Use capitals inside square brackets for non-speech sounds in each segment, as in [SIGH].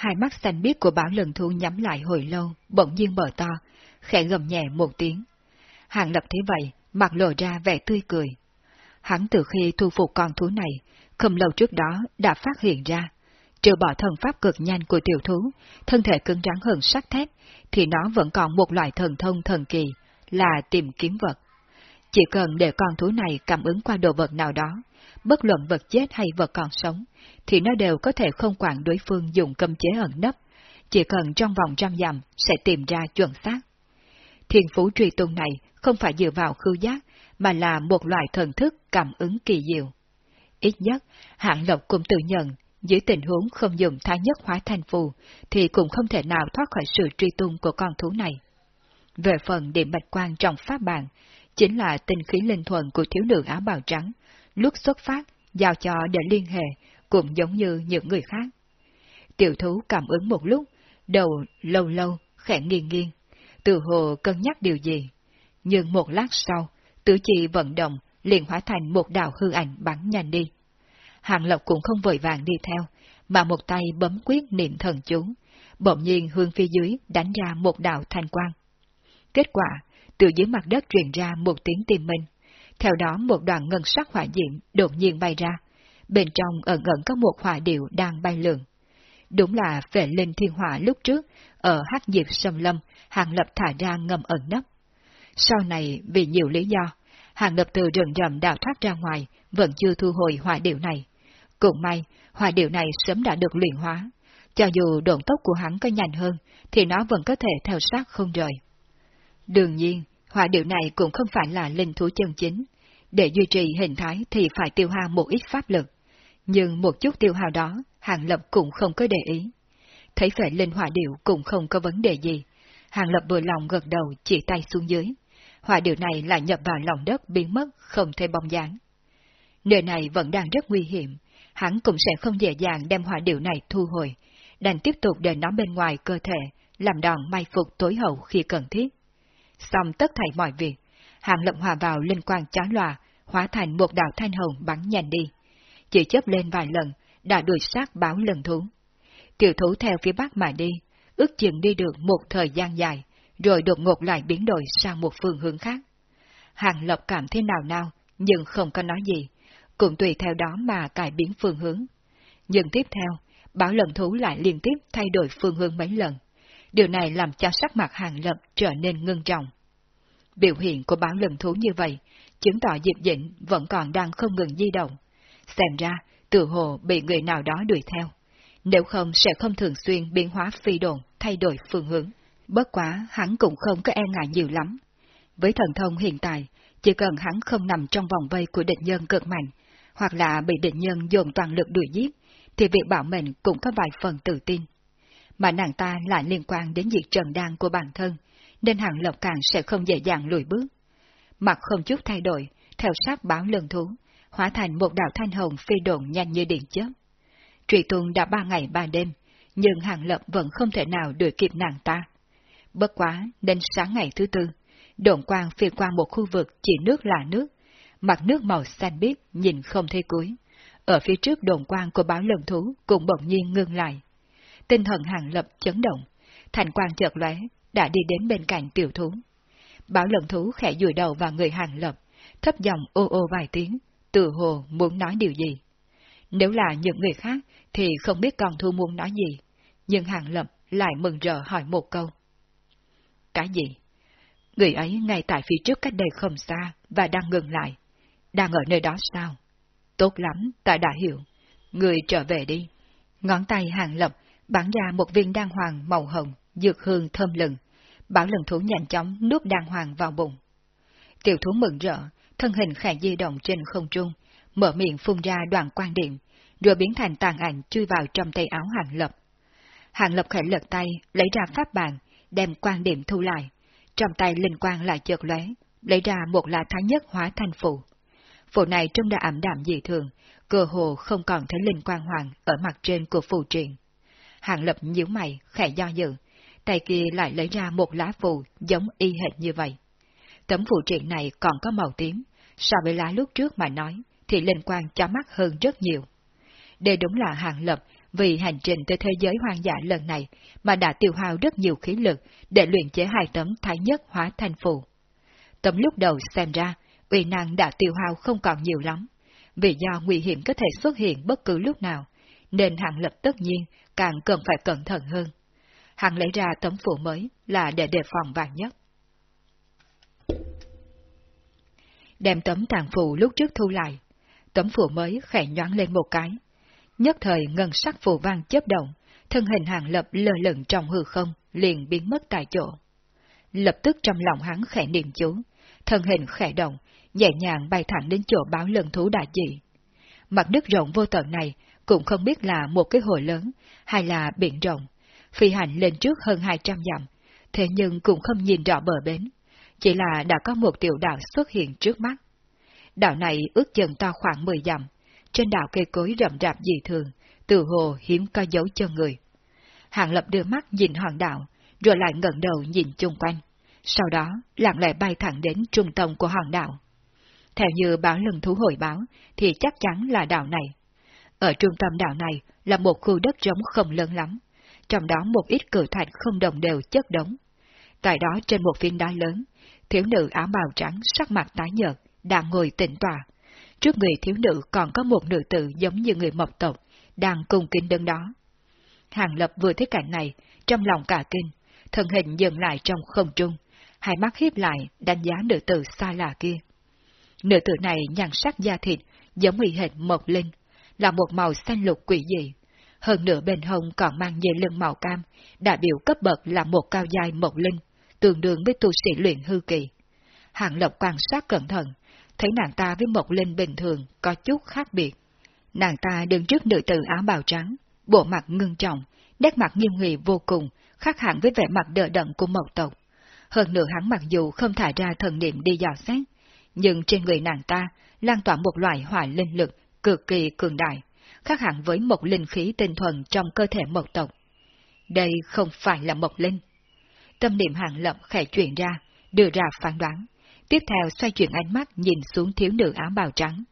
Hai mắt xanh biếc của bảo lần thu nhắm lại hồi lâu, bỗng nhiên mở to, khẽ gầm nhẹ một tiếng. Hàng lập thấy vậy, mặt lộ ra vẻ tươi cười. Hắn từ khi thu phục con thú này, không lâu trước đó đã phát hiện ra, trừ bỏ thần pháp cực nhanh của tiểu thú, thân thể cứng rắn hơn sắt thép, thì nó vẫn còn một loại thần thông thần kỳ, là tìm kiếm vật. Chỉ cần để con thú này cảm ứng qua đồ vật nào đó, bất luận vật chết hay vật còn sống, thì nó đều có thể không quản đối phương dùng cấm chế ẩn nấp, chỉ cần trong vòng trăm dặm sẽ tìm ra chuẩn xác. Thiên phú truy tung này không phải dựa vào khưu giác, mà là một loại thần thức cảm ứng kỳ diệu. Ít nhất, hạng lộc cũng tự nhận, dưới tình huống không dùng thái nhất hóa thành phù, thì cũng không thể nào thoát khỏi sự truy tung của con thú này. Về phần điểm bạch quan trong pháp bàn, chính là tinh khí linh thuần của thiếu nữ áo bào trắng, lúc xuất phát, giao cho để liên hệ, cũng giống như những người khác. Tiểu thú cảm ứng một lúc, đầu lâu lâu, khẽ nghiêng nghiêng, từ hồ cân nhắc điều gì. Nhưng một lát sau, tứ chi vận động, liền hóa thành một đạo hư ảnh bắn nhanh đi. Hàng Lộc cũng không vội vàng đi theo, mà một tay bấm quyết niệm thần chú, bỗng nhiên hướng phía dưới đánh ra một đạo thanh quang. Kết quả, từ dưới mặt đất truyền ra một tiếng tim minh, theo đó một đoàn ngân sắc hỏa diệm đột nhiên bay ra, bên trong ẩn ẩn có một hỏa điệu đang bay lượn. Đúng là vệ linh thiên hỏa lúc trước, ở hắc diệp sâm lâm, hàng lập thả ra ngầm ẩn nấp. Sau này, vì nhiều lý do, hàng lập từ rừng rậm đào thoát ra ngoài, vẫn chưa thu hồi hỏa điệu này. Cũng may, hỏa điệu này sớm đã được luyện hóa. Cho dù độn tốc của hắn có nhanh hơn, thì nó vẫn có thể theo sát không rời. Đương nhiên, hỏa điệu này cũng không phải là linh thú chân chính. Để duy trì hình thái thì phải tiêu hao một ít pháp lực. Nhưng một chút tiêu hao đó, Hàng Lập cũng không có để ý. Thấy phải linh hỏa điệu cũng không có vấn đề gì. Hàng Lập vừa lòng gật đầu chỉ tay xuống dưới. Hỏa điệu này lại nhập vào lòng đất biến mất, không thấy bóng dáng. Nơi này vẫn đang rất nguy hiểm, hắn cũng sẽ không dễ dàng đem hỏa điệu này thu hồi, đành tiếp tục để nó bên ngoài cơ thể, làm đòn may phục tối hậu khi cần thiết. Xong tất thảy mọi việc, hàng lộng hòa vào linh quang chói lòa, hóa thành một đạo thanh hồng bắn nhanh đi. Chỉ chớp lên vài lần, đã đuổi sát báo lần thú. Tiểu thú theo phía bắc mà đi, ước chừng đi được một thời gian dài, rồi đột ngột lại biến đổi sang một phương hướng khác. Hàng lập cảm thấy nào nào, nhưng không có nói gì, cũng tùy theo đó mà cải biến phương hướng. Nhưng tiếp theo, báo lần thú lại liên tiếp thay đổi phương hướng mấy lần. Điều này làm cho sắc mặt hàng lập trở nên ngưng trọng. Biểu hiện của báo lần thú như vậy, chứng tỏ Diệp Dĩnh vẫn còn đang không ngừng di động. Xem ra, tự hồ bị người nào đó đuổi theo. Nếu không sẽ không thường xuyên biến hóa phi đồn, thay đổi phương hướng. Bất quá, hắn cũng không có e ngại nhiều lắm. Với thần thông hiện tại, chỉ cần hắn không nằm trong vòng vây của địch nhân cực mạnh, hoặc là bị địch nhân dồn toàn lực đuổi giết, thì việc bảo mệnh cũng có vài phần tự tin. Mà nàng ta lại liên quan đến việc trần đan của bản thân, nên hàng lộc càng sẽ không dễ dàng lùi bước. Mặt không chút thay đổi, theo sát báo lần thú, hóa thành một đạo thanh hồng phi độn nhanh như điện chớp. truy tuôn đã ba ngày ba đêm, nhưng hàng lập vẫn không thể nào đuổi kịp nàng ta. Bất quá, đến sáng ngày thứ tư, độn quang phi qua một khu vực chỉ nước là nước, mặt nước màu xanh biếc nhìn không thấy cuối. Ở phía trước đồn quang của báo lần thú cũng bỗng nhiên ngưng lại. Tinh thần hàng lập chấn động, thành quang chợt lóe, đã đi đến bên cạnh tiểu thú. bảo lợn thú khẽ dùi đầu vào người hàng lập, thấp giọng ô ô vài tiếng, tự hồ muốn nói điều gì. Nếu là những người khác thì không biết con thu muốn nói gì, nhưng hàng lập lại mừng rỡ hỏi một câu. Cái gì? Người ấy ngay tại phía trước cách đây không xa và đang ngừng lại. Đang ở nơi đó sao? Tốt lắm, ta đã hiểu. Người trở về đi. Ngón tay hàng lập bắn ra một viên đan hoàng màu hồng, dược hương thơm lừng. Bảo lần thú nhanh chóng nuốt đan hoàng vào bụng. Tiểu thú mừng rỡ, thân hình khẽ di động trên không trung, mở miệng phun ra đoạn quan điểm, rồi biến thành tàn ảnh chui vào trong tay áo hàng lập. Hàng lập khẽ lật tay, lấy ra pháp bàn, đem quan điểm thu lại. Trong tay linh quang lại chợt lóe, lấy ra một là thái nhất hóa thành phù. Phù này trông đã ảm đạm dị thường, cơ hồ không còn thấy linh quang hoàng ở mặt trên của phù triện. Hàng lập nhíu mày, khẽ do dự, tay kia lại lấy ra một lá phù giống y hệt như vậy. Tấm phù triện này còn có màu tím, so với lá lúc trước mà nói, thì linh quang cho mắt hơn rất nhiều. Đây đúng là hàng lập vì hành trình tới thế giới hoang dã lần này mà đã tiêu hao rất nhiều khí lực để luyện chế hai tấm thái nhất hóa thành phù. Tấm lúc đầu xem ra, uy năng đã tiêu hao không còn nhiều lắm, vì do nguy hiểm có thể xuất hiện bất cứ lúc nào, nên hạng lập tất nhiên càng cần phải cẩn thận hơn. Hạng lấy ra tấm phủ mới là để đề phòng vàng nhất. Đem tấm tàn phù lúc trước thu lại, tấm phù mới khẽ nhoáng lên một cái. Nhất thời ngân sắc phù vang chớp động, thân hình hàng lập lơ lửng trong hư không, liền biến mất tại chỗ. Lập tức trong lòng hắn khẽ niệm chú, thân hình khẽ động, nhẹ nhàng bay thẳng đến chỗ báo lần thú đại dị. Mặt nước rộng vô tận này cũng không biết là một cái hồ lớn hay là biển rộng, phi hành lên trước hơn 200 dặm, thế nhưng cũng không nhìn rõ bờ bến, chỉ là đã có một tiểu đảo xuất hiện trước mắt. Đảo này ước chừng to khoảng 10 dặm, trên đảo cây cối rậm rạp dị thường, từ hồ hiếm có dấu chân người. Hàng Lập đưa mắt nhìn hòn đảo, rồi lại ngẩng đầu nhìn chung quanh, sau đó lặng lẽ bay thẳng đến trung tâm của hòn đảo. Theo như báo lần thú hồi báo, thì chắc chắn là đảo này. Ở trung tâm đảo này là một khu đất trống không lớn lắm, trong đó một ít cử thạch không đồng đều chất đống. Tại đó trên một phiến đá lớn, thiếu nữ áo bào trắng sắc mặt tái nhợt, đang ngồi tĩnh tọa. Trước người thiếu nữ còn có một nữ tử giống như người mộc tộc, đang cung kính đứng đó. Hàng Lập vừa thấy cảnh này, trong lòng cả kinh, thân hình dừng lại trong không trung, hai mắt hiếp lại đánh giá nữ tử xa lạ kia. Nữ tử này nhàn sắc da thịt, giống y hệt mộc linh, là một màu xanh lục quỷ dị. Hơn nữa bên hông còn mang dây lưng màu cam, đại biểu cấp bậc là một cao dài một linh, tương đương với tu sĩ luyện hư kỳ. Hạng lộc quan sát cẩn thận, thấy nàng ta với một linh bình thường có chút khác biệt. Nàng ta đứng trước nữ tử áo bào trắng, bộ mặt ngưng trọng, nét mặt nghiêm nghị vô cùng, khác hẳn với vẻ mặt đờ đẫn của mộc tộc. Hơn nữa hắn mặc dù không thải ra thần niệm đi dò xét, nhưng trên người nàng ta lan tỏa một loại hỏa linh lực cực kỳ cường đại, khác hẳn với một linh khí tinh thuần trong cơ thể mộc tộc. Đây không phải là mộc linh. Tâm niệm hàng lập khẽ chuyển ra, đưa ra phán đoán, tiếp theo xoay chuyển ánh mắt nhìn xuống thiếu nữ áo bào trắng.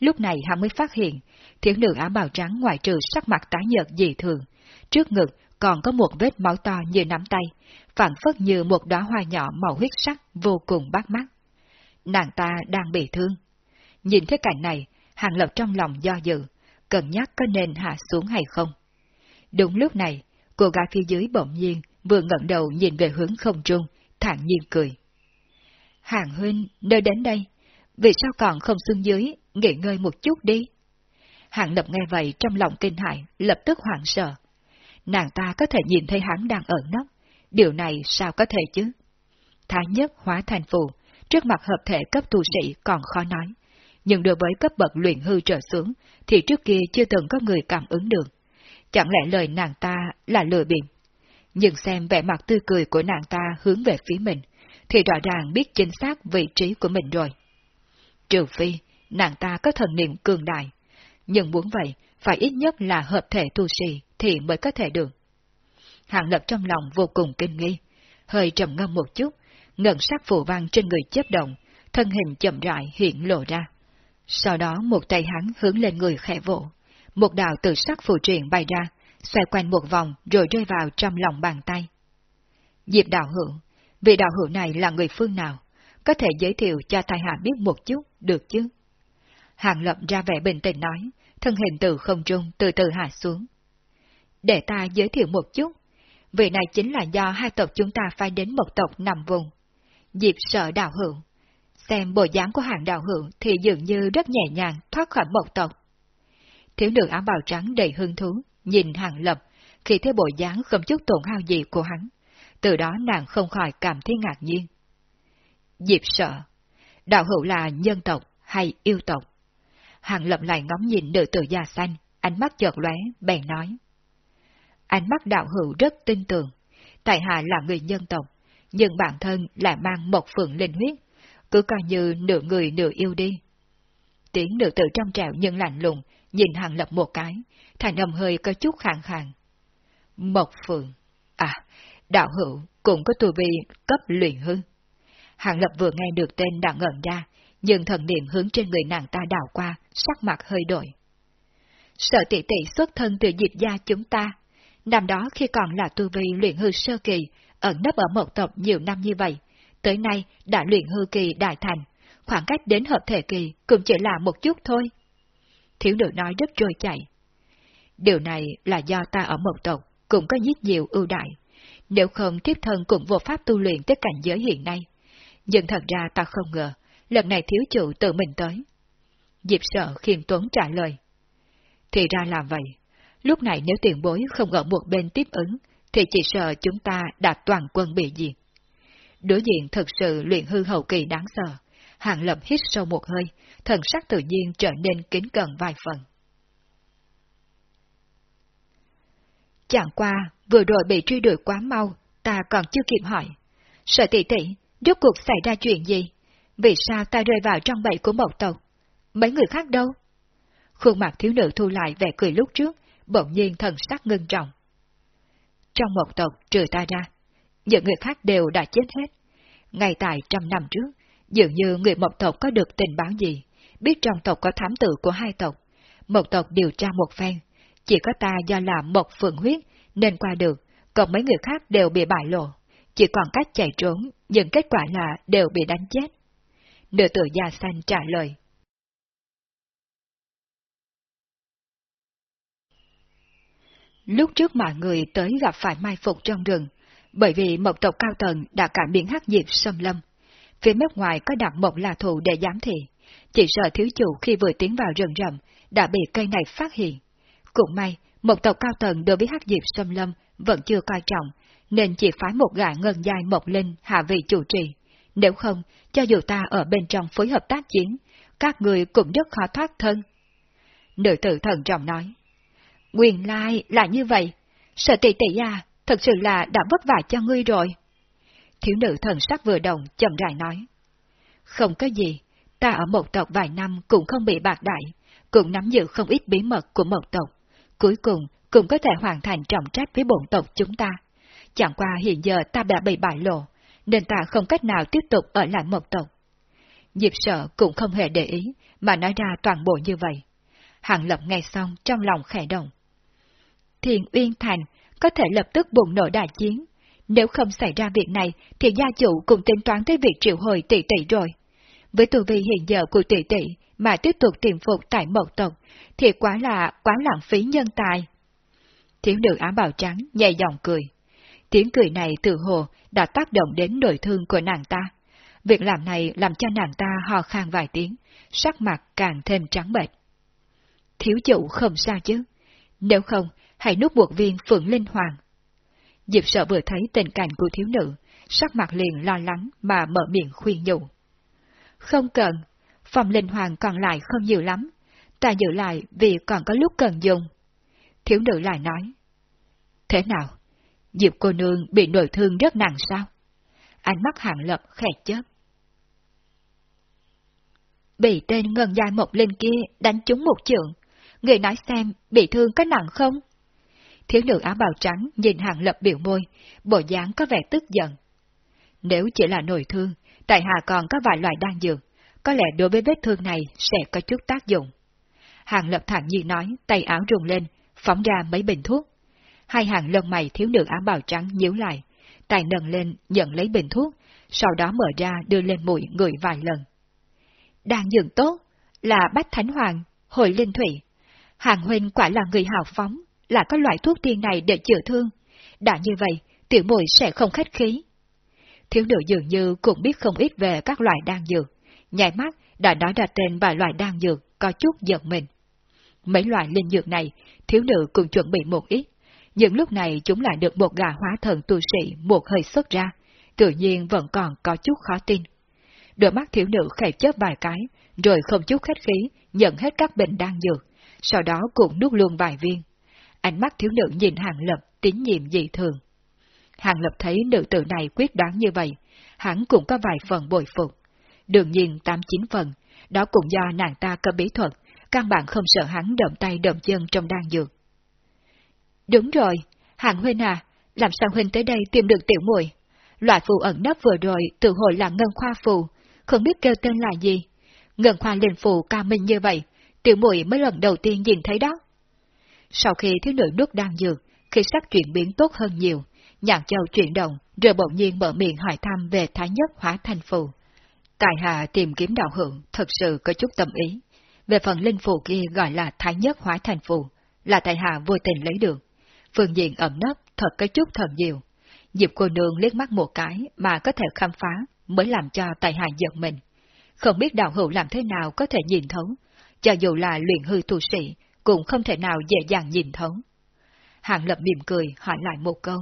Lúc này hắn mới phát hiện, thiếu nữ áo bào trắng ngoài trừ sắc mặt tái nhợt dị thường, trước ngực còn có một vết máu to như nắm tay, phản phất như một đóa hoa nhỏ màu huyết sắc vô cùng bắt mắt. Nàng ta đang bị thương. Nhìn thấy cảnh này, Hàng Lập trong lòng do dự, cân nhắc có nên hạ xuống hay không. Đúng lúc này, cô gái phía dưới bỗng nhiên vừa ngẩng đầu nhìn về hướng không trung, thản nhiên cười. Hàng huynh, nơi đến đây, vì sao còn không xuống dưới, nghỉ ngơi một chút đi? Hàng Lập nghe vậy trong lòng kinh hại, lập tức hoảng sợ. Nàng ta có thể nhìn thấy hắn đang ở nóc, điều này sao có thể chứ? Thái nhất hóa thành phù, trước mặt hợp thể cấp tu sĩ còn khó nói. Nhưng đối với cấp bậc luyện hư trở xuống, thì trước kia chưa từng có người cảm ứng được. Chẳng lẽ lời nàng ta là lừa bịp? Nhưng xem vẻ mặt tươi cười của nàng ta hướng về phía mình, thì rõ ràng biết chính xác vị trí của mình rồi. Trừ phi, nàng ta có thần niệm cường đại. Nhưng muốn vậy, phải ít nhất là hợp thể tu sĩ thì mới có thể được. Hạng lập trong lòng vô cùng kinh nghi, hơi trầm ngâm một chút, ngẩn sắc phù văn trên người chấp động, thân hình chậm rãi hiện lộ ra. Sau đó một tay hắn hướng lên người khẽ vỗ, một đạo tự sắc phù truyền bay ra, xoay quanh một vòng rồi rơi vào trong lòng bàn tay. Diệp đạo hữu, vị đạo hữu này là người phương nào? Có thể giới thiệu cho tài hạ biết một chút, được chứ? Hàng lập ra vẻ bình tĩnh nói, thân hình từ không trung từ từ hạ xuống. Để ta giới thiệu một chút, vị này chính là do hai tộc chúng ta phải đến một tộc nằm vùng. Diệp sợ đạo hữu. Xem bộ dáng của hàng đạo hữu thì dường như rất nhẹ nhàng thoát khỏi một tộc. Thiếu nữ áo bào trắng đầy hương thú, nhìn hàng lập, khi thấy bộ dáng không chút tổn hao gì của hắn. Từ đó nàng không khỏi cảm thấy ngạc nhiên. Diệp sợ. Đạo hữu là nhân tộc hay yêu tộc? Hàng lập lại ngóng nhìn nữ tử da xanh, ánh mắt chợt lóe, bèn nói. Ánh mắt đạo hữu rất tin tưởng, tại hạ là người nhân tộc, nhưng bản thân lại mang một phượng linh huyết, cứ coi như nửa người nửa yêu đi. Tiếng nữ tử trong trẻo nhưng lạnh lùng, nhìn hàng lập một cái, thành âm hơi có chút khàn khàn. Mộc phượng, à, đạo hữu cũng có tu vi cấp luyện hư. Hàng lập vừa nghe được tên đã ngẩn ra, nhưng thần niệm hướng trên người nàng ta đảo qua, sắc mặt hơi đổi. sợ tỷ tỷ xuất thân từ diệp gia chúng ta. Năm đó khi còn là tu vi luyện hư sơ kỳ, ẩn nấp ở một tộc nhiều năm như vậy, tới nay đã luyện hư kỳ đại thành, khoảng cách đến hợp thể kỳ cũng chỉ là một chút thôi. Thiếu nữ nói rất trôi chảy. Điều này là do ta ở một tộc cũng có rất nhiều ưu đại, nếu không tiếp thân cũng vô pháp tu luyện tới cảnh giới hiện nay. Nhưng thật ra ta không ngờ, lần này thiếu chủ tự mình tới. Diệp sợ khiêm tốn trả lời. Thì ra là vậy, lúc này nếu tiền bối không ở một bên tiếp ứng, thì chỉ sợ chúng ta đã toàn quân bị diệt. Đối diện thực sự luyện hư hậu kỳ đáng sợ, Hàng Lập hít sâu một hơi, thần sắc tự nhiên trở nên kính cẩn vài phần. Chẳng qua, vừa rồi bị truy đuổi quá mau, ta còn chưa kịp hỏi. Sợ tỷ tỷ, rốt cuộc xảy ra chuyện gì? Vì sao ta rơi vào trong bẫy của một tộc? Mấy người khác đâu? Khuôn mặt thiếu nữ thu lại vẻ cười lúc trước, bỗng nhiên thần sắc ngưng trọng. Trong một tộc trừ ta ra, những người khác đều đã chết hết. Ngay tại trăm năm trước, dường như người mộc tộc có được tình báo gì, biết trong tộc có thám tử của hai tộc. mộc tộc điều tra một phen, chỉ có ta do là một phượng huyết nên qua được, còn mấy người khác đều bị bại lộ. Chỉ còn cách chạy trốn, nhưng kết quả là đều bị đánh chết. Nữ tử già xanh trả lời. Lúc trước mọi người tới gặp phải mai phục trong rừng, bởi vì một tộc cao tầng đã cảm biến hắc diệp xâm lâm. Phía mép ngoài có đặt một là thù để giám thị, chỉ sợ thiếu chủ khi vừa tiến vào rừng rậm đã bị cây này phát hiện. Cũng may, một tộc cao tầng đối với hắc diệp xâm lâm vẫn chưa coi trọng, nên chỉ phái một gã ngân dài mộc linh hạ vị chủ trì. Nếu không, cho dù ta ở bên trong phối hợp tác chiến, các người cũng rất khó thoát thân. Nữ tử thần trọng nói. Nguyên lai là như vậy. Sợ tỷ tỷ à, thật sự là đã vất vả cho ngươi rồi. Thiếu nữ thần sắc vừa động, chậm rãi nói. Không có gì, ta ở một tộc vài năm cũng không bị bạc đại, cũng nắm giữ không ít bí mật của một tộc. Cuối cùng, cũng có thể hoàn thành trọng trách với bổn tộc chúng ta. Chẳng qua hiện giờ ta đã bị bại lộ, nên ta không cách nào tiếp tục ở lại một tộc. Diệp sợ cũng không hề để ý, mà nói ra toàn bộ như vậy. Hàng Lập nghe xong trong lòng khẽ động. Thiền Uyên Thành có thể lập tức bùng nổ đại chiến. Nếu không xảy ra việc này, thì gia chủ cũng tính toán tới việc triệu hồi tỷ tỷ rồi. Với tu vi hiện giờ của tỷ tỷ mà tiếp tục tiềm phục tại mộc tộc, thì quá là quá lãng phí nhân tài. Thiếu nữ áo bào trắng nhẹ giọng cười. Tiếng cười này từ hồ đã tác động đến nội thương của nàng ta. Việc làm này làm cho nàng ta ho khan vài tiếng, sắc mặt càng thêm trắng bệch. Thiếu chủ không sao chứ. Nếu không, hãy nút buộc viên Phượng Linh Hoàng. Diệp sợ vừa thấy tình cảnh của thiếu nữ, sắc mặt liền lo lắng mà mở miệng khuyên nhủ. Không cần, phòng Linh Hoàng còn lại không nhiều lắm, ta giữ lại vì còn có lúc cần dùng. Thiếu nữ lại nói. Thế nào? Diệp cô nương bị nội thương rất nặng sao? Ánh mắt hạng lập khẽ chớp. Bị tên ngân dài một linh kia đánh trúng một trượng. Người nói xem, bị thương có nặng không? Thiếu nữ áo bào trắng nhìn hàng lập biểu môi, bộ dáng có vẻ tức giận. Nếu chỉ là nổi thương, tại hạ còn có vài loại đan dược, có lẽ đối với vết thương này sẽ có chút tác dụng. Hàng lập thẳng nhiên nói, tay áo rung lên, phóng ra mấy bình thuốc. Hai hàng lông mày thiếu nữ áo bào trắng nhíu lại, tài nâng lên nhận lấy bình thuốc, sau đó mở ra đưa lên mũi người vài lần. Đan dược tốt, là bách thánh hoàng, hồi linh thủy. Hàng huynh quả là người hào phóng, là có loại thuốc tiên này để chữa thương. Đã như vậy, tiểu muội sẽ không khách khí. Thiếu nữ dường như cũng biết không ít về các loại đan dược, nhảy mắt đã nói ra tên vài loại đan dược có chút giận mình. Mấy loại linh dược này, thiếu nữ cũng chuẩn bị một ít, nhưng lúc này chúng lại được một gà hóa thần tu sĩ một hơi xuất ra, tự nhiên vẫn còn có chút khó tin. Đôi mắt thiếu nữ khẽ chớp vài cái, rồi không chút khách khí, nhận hết các bình đan dược, sau đó cũng nuốt luôn vài viên. Ánh mắt thiếu nữ nhìn Hàng Lập tín nhiệm dị thường. Hàng Lập thấy nữ tử này quyết đoán như vậy, hắn cũng có vài phần bồi phục. Đương nhiên tám chín phần, đó cũng do nàng ta có bí thuật, căn bản không sợ hắn đậm tay đậm chân trong đan dược. Đúng rồi, Hàng Huynh à, làm sao Huynh tới đây tìm được tiểu muội? Loại phù ẩn nấp vừa rồi tự hồi là ngân khoa phù, không biết kêu tên là gì. Ngân khoa liền phù cao minh như vậy, tiểu muội mới lần đầu tiên nhìn thấy đó. Sau khi thiếu nữ nuốt đang dược, khi sắc chuyển biến tốt hơn nhiều, nhạc châu chuyển động, rồi bỗng nhiên mở miệng hỏi thăm về Thái Nhất hóa thành phù. Tài hạ tìm kiếm đạo hưởng thật sự có chút tâm ý. Về phần linh phù kia gọi là Thái Nhất hóa thành phù, là tài hạ vô tình lấy được. Phương diện ẩm nấp thật có chút thần diệu. Diệp cô nương liếc mắt một cái mà có thể khám phá mới làm cho tài hạ giận mình. Không biết đạo hữu làm thế nào có thể nhìn thấu, cho dù là luyện hư tu sĩ, cũng không thể nào dễ dàng nhìn thấu. Hàng lập mỉm cười hỏi lại một câu.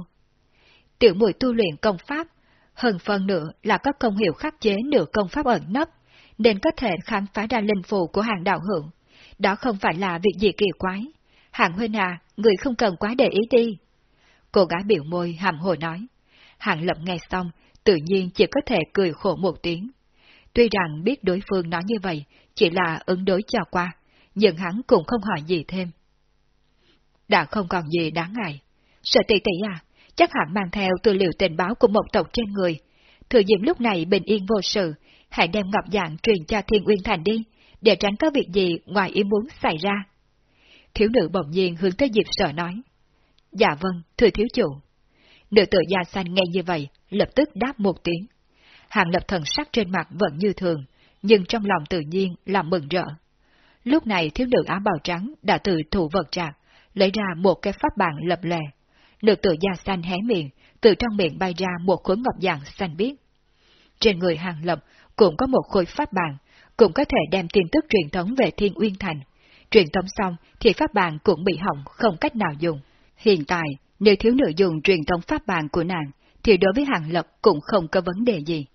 Tiểu mùi tu luyện công pháp, hơn phần nữa là có công hiệu khắc chế nửa công pháp ẩn nấp, nên có thể khám phá ra linh phù của hàng đạo hưởng. Đó không phải là việc gì kỳ quái. Hàng huynh à, người không cần quá để ý đi. Cô gái biểu môi hàm hồ nói. Hàng lập nghe xong, tự nhiên chỉ có thể cười khổ một tiếng. Tuy rằng biết đối phương nói như vậy, chỉ là ứng đối cho qua, nhưng hắn cũng không hỏi gì thêm. Đã không còn gì đáng ngại. Sợ tỷ tỷ à, chắc hẳn mang theo tư liệu tình báo của một tộc trên người. Thừa diệm lúc này bình yên vô sự, hãy đem ngọc dạng truyền cho Thiên Uyên Thành đi, để tránh có việc gì ngoài ý muốn xảy ra. Thiếu nữ bỗng nhiên hướng tới Diệp sợ nói. Dạ vâng, thưa thiếu chủ. Nữ tử da xanh nghe như vậy, lập tức đáp một tiếng. Hàng lập thần sắc trên mặt vẫn như thường, nhưng trong lòng tự nhiên là mừng rỡ. Lúc này thiếu nữ áo bào trắng đã từ thủ vật trạc, lấy ra một cái pháp bàn lập lè. Nữ tử da xanh hé miệng, từ trong miệng bay ra một khối ngọc dạng xanh biếc. Trên người hàng lập cũng có một khối pháp bàn, cũng có thể đem tin tức truyền thống về Thiên Uyên Thành. Truyền thống xong thì pháp bàn cũng bị hỏng, không cách nào dùng. Hiện tại, nếu thiếu nữ dùng truyền thống pháp bàn của nàng, thì đối với hàng lập cũng không có vấn đề gì.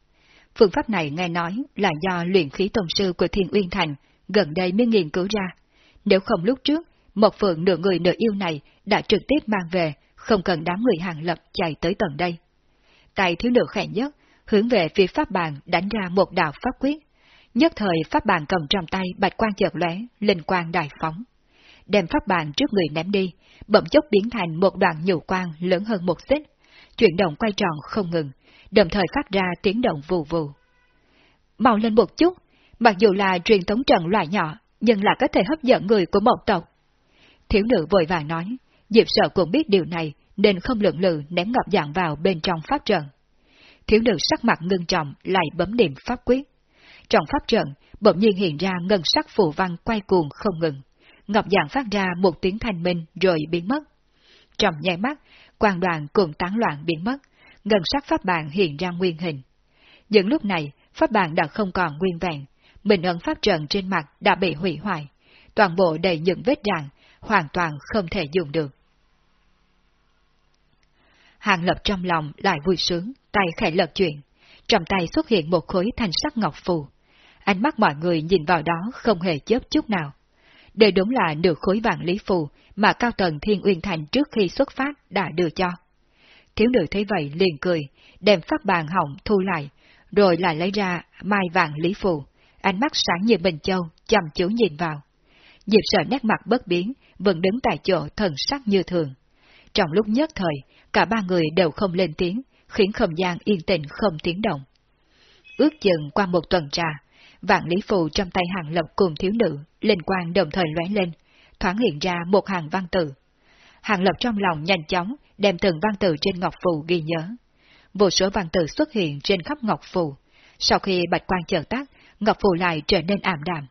Phương pháp này nghe nói là do luyện khí tông sư của Thiên Uyên Thành gần đây mới nghiên cứu ra. Nếu không lúc trước, một phượng nửa người nửa yêu này đã trực tiếp mang về, không cần đám người hàng lập chạy tới tận đây. tài thiếu nữ khẽ nhất, hướng về phía pháp bàn đánh ra một đạo pháp quyết. Nhất thời pháp bàn cầm trong tay bạch quang chợt lóe, linh quang đại phóng. Đem pháp bàn trước người ném đi, bỗng chốc biến thành một đoạn nhũ quang lớn hơn một xích, chuyển động quay tròn không ngừng, đồng thời phát ra tiếng động vù vù. Mau lên một chút, mặc dù là truyền thống trận loại nhỏ, nhưng là có thể hấp dẫn người của một tộc. Thiếu nữ vội vàng nói, Diệp sợ cũng biết điều này, nên không lượng lự ném ngọc dạng vào bên trong pháp trận. Thiếu nữ sắc mặt ngưng trọng lại bấm điểm pháp quyết. Trong pháp trận, bỗng nhiên hiện ra ngân sắc phù văn quay cuồng không ngừng. Ngọc dạng phát ra một tiếng thanh minh rồi biến mất. Trong nháy mắt, quang đoàn cùng tán loạn biến mất, ngân sắc pháp bàn hiện ra nguyên hình. Những lúc này, pháp bàn đã không còn nguyên vẹn, bình ấn pháp trận trên mặt đã bị hủy hoại, toàn bộ đầy những vết rạn, hoàn toàn không thể dùng được. Hàng lập trong lòng lại vui sướng, tay khẽ lật chuyện, trong tay xuất hiện một khối thanh sắc ngọc phù. Ánh mắt mọi người nhìn vào đó không hề chớp chút nào. Đây đúng là nửa khối vàng lý phù mà cao tầng Thiên Uyên Thành trước khi xuất phát đã đưa cho. Thiếu nữ thấy vậy liền cười, đem phát bàn hỏng thu lại, rồi lại lấy ra mai vàng lý phù, ánh mắt sáng như bình châu, chăm chú nhìn vào. Diệp sợ nét mặt bất biến, vẫn đứng tại chỗ thần sắc như thường. Trong lúc nhất thời, cả ba người đều không lên tiếng, khiến không gian yên tĩnh không tiếng động. Ước chừng qua một tuần trà, vạn lý phù trong tay hàng lộc cùng thiếu nữ, linh quang đồng thời lóe lên, thoáng hiện ra một hàng văn tự. Hàng lộc trong lòng nhanh chóng đem từng văn tự trên ngọc phù ghi nhớ. Vô số văn tự xuất hiện trên khắp ngọc phù. Sau khi bạch quan chợt tắt, ngọc phù lại trở nên ảm đạm.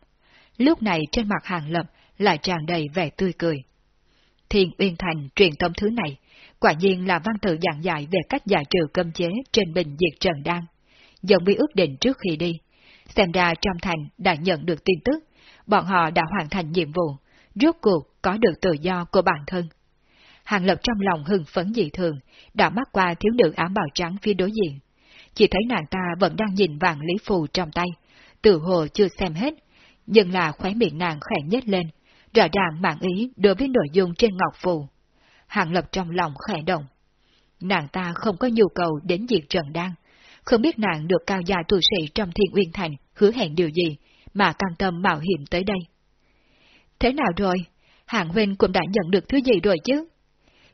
Lúc này trên mặt hàng lập lại tràn đầy vẻ tươi cười. Thiên Uyên Thành truyền thông thứ này, quả nhiên là văn tự giảng dạy về cách giải trừ cơm chế trên bình diệt Trần Đan. Giống như ước định trước khi đi. Xem ra trong thành đã nhận được tin tức, bọn họ đã hoàn thành nhiệm vụ, rốt cuộc có được tự do của bản thân. Hàng Lập trong lòng hưng phấn dị thường, đã mắt qua thiếu nữ ám bào trắng phía đối diện. Chỉ thấy nàng ta vẫn đang nhìn vàng lý phù trong tay, tự hồ chưa xem hết, nhưng là khóe miệng nàng khẽ nhếch lên, rõ ràng mạng ý đối với nội dung trên ngọc phù. Hàng Lập trong lòng khẽ động. Nàng ta không có nhu cầu đến diệt Trần Đan, không biết nàng được cao gia tu sĩ trong Thiên Uyên Thành hứa hẹn điều gì mà cam tâm mạo hiểm tới đây. Thế nào rồi? Hạng huynh cũng đã nhận được thứ gì rồi chứ?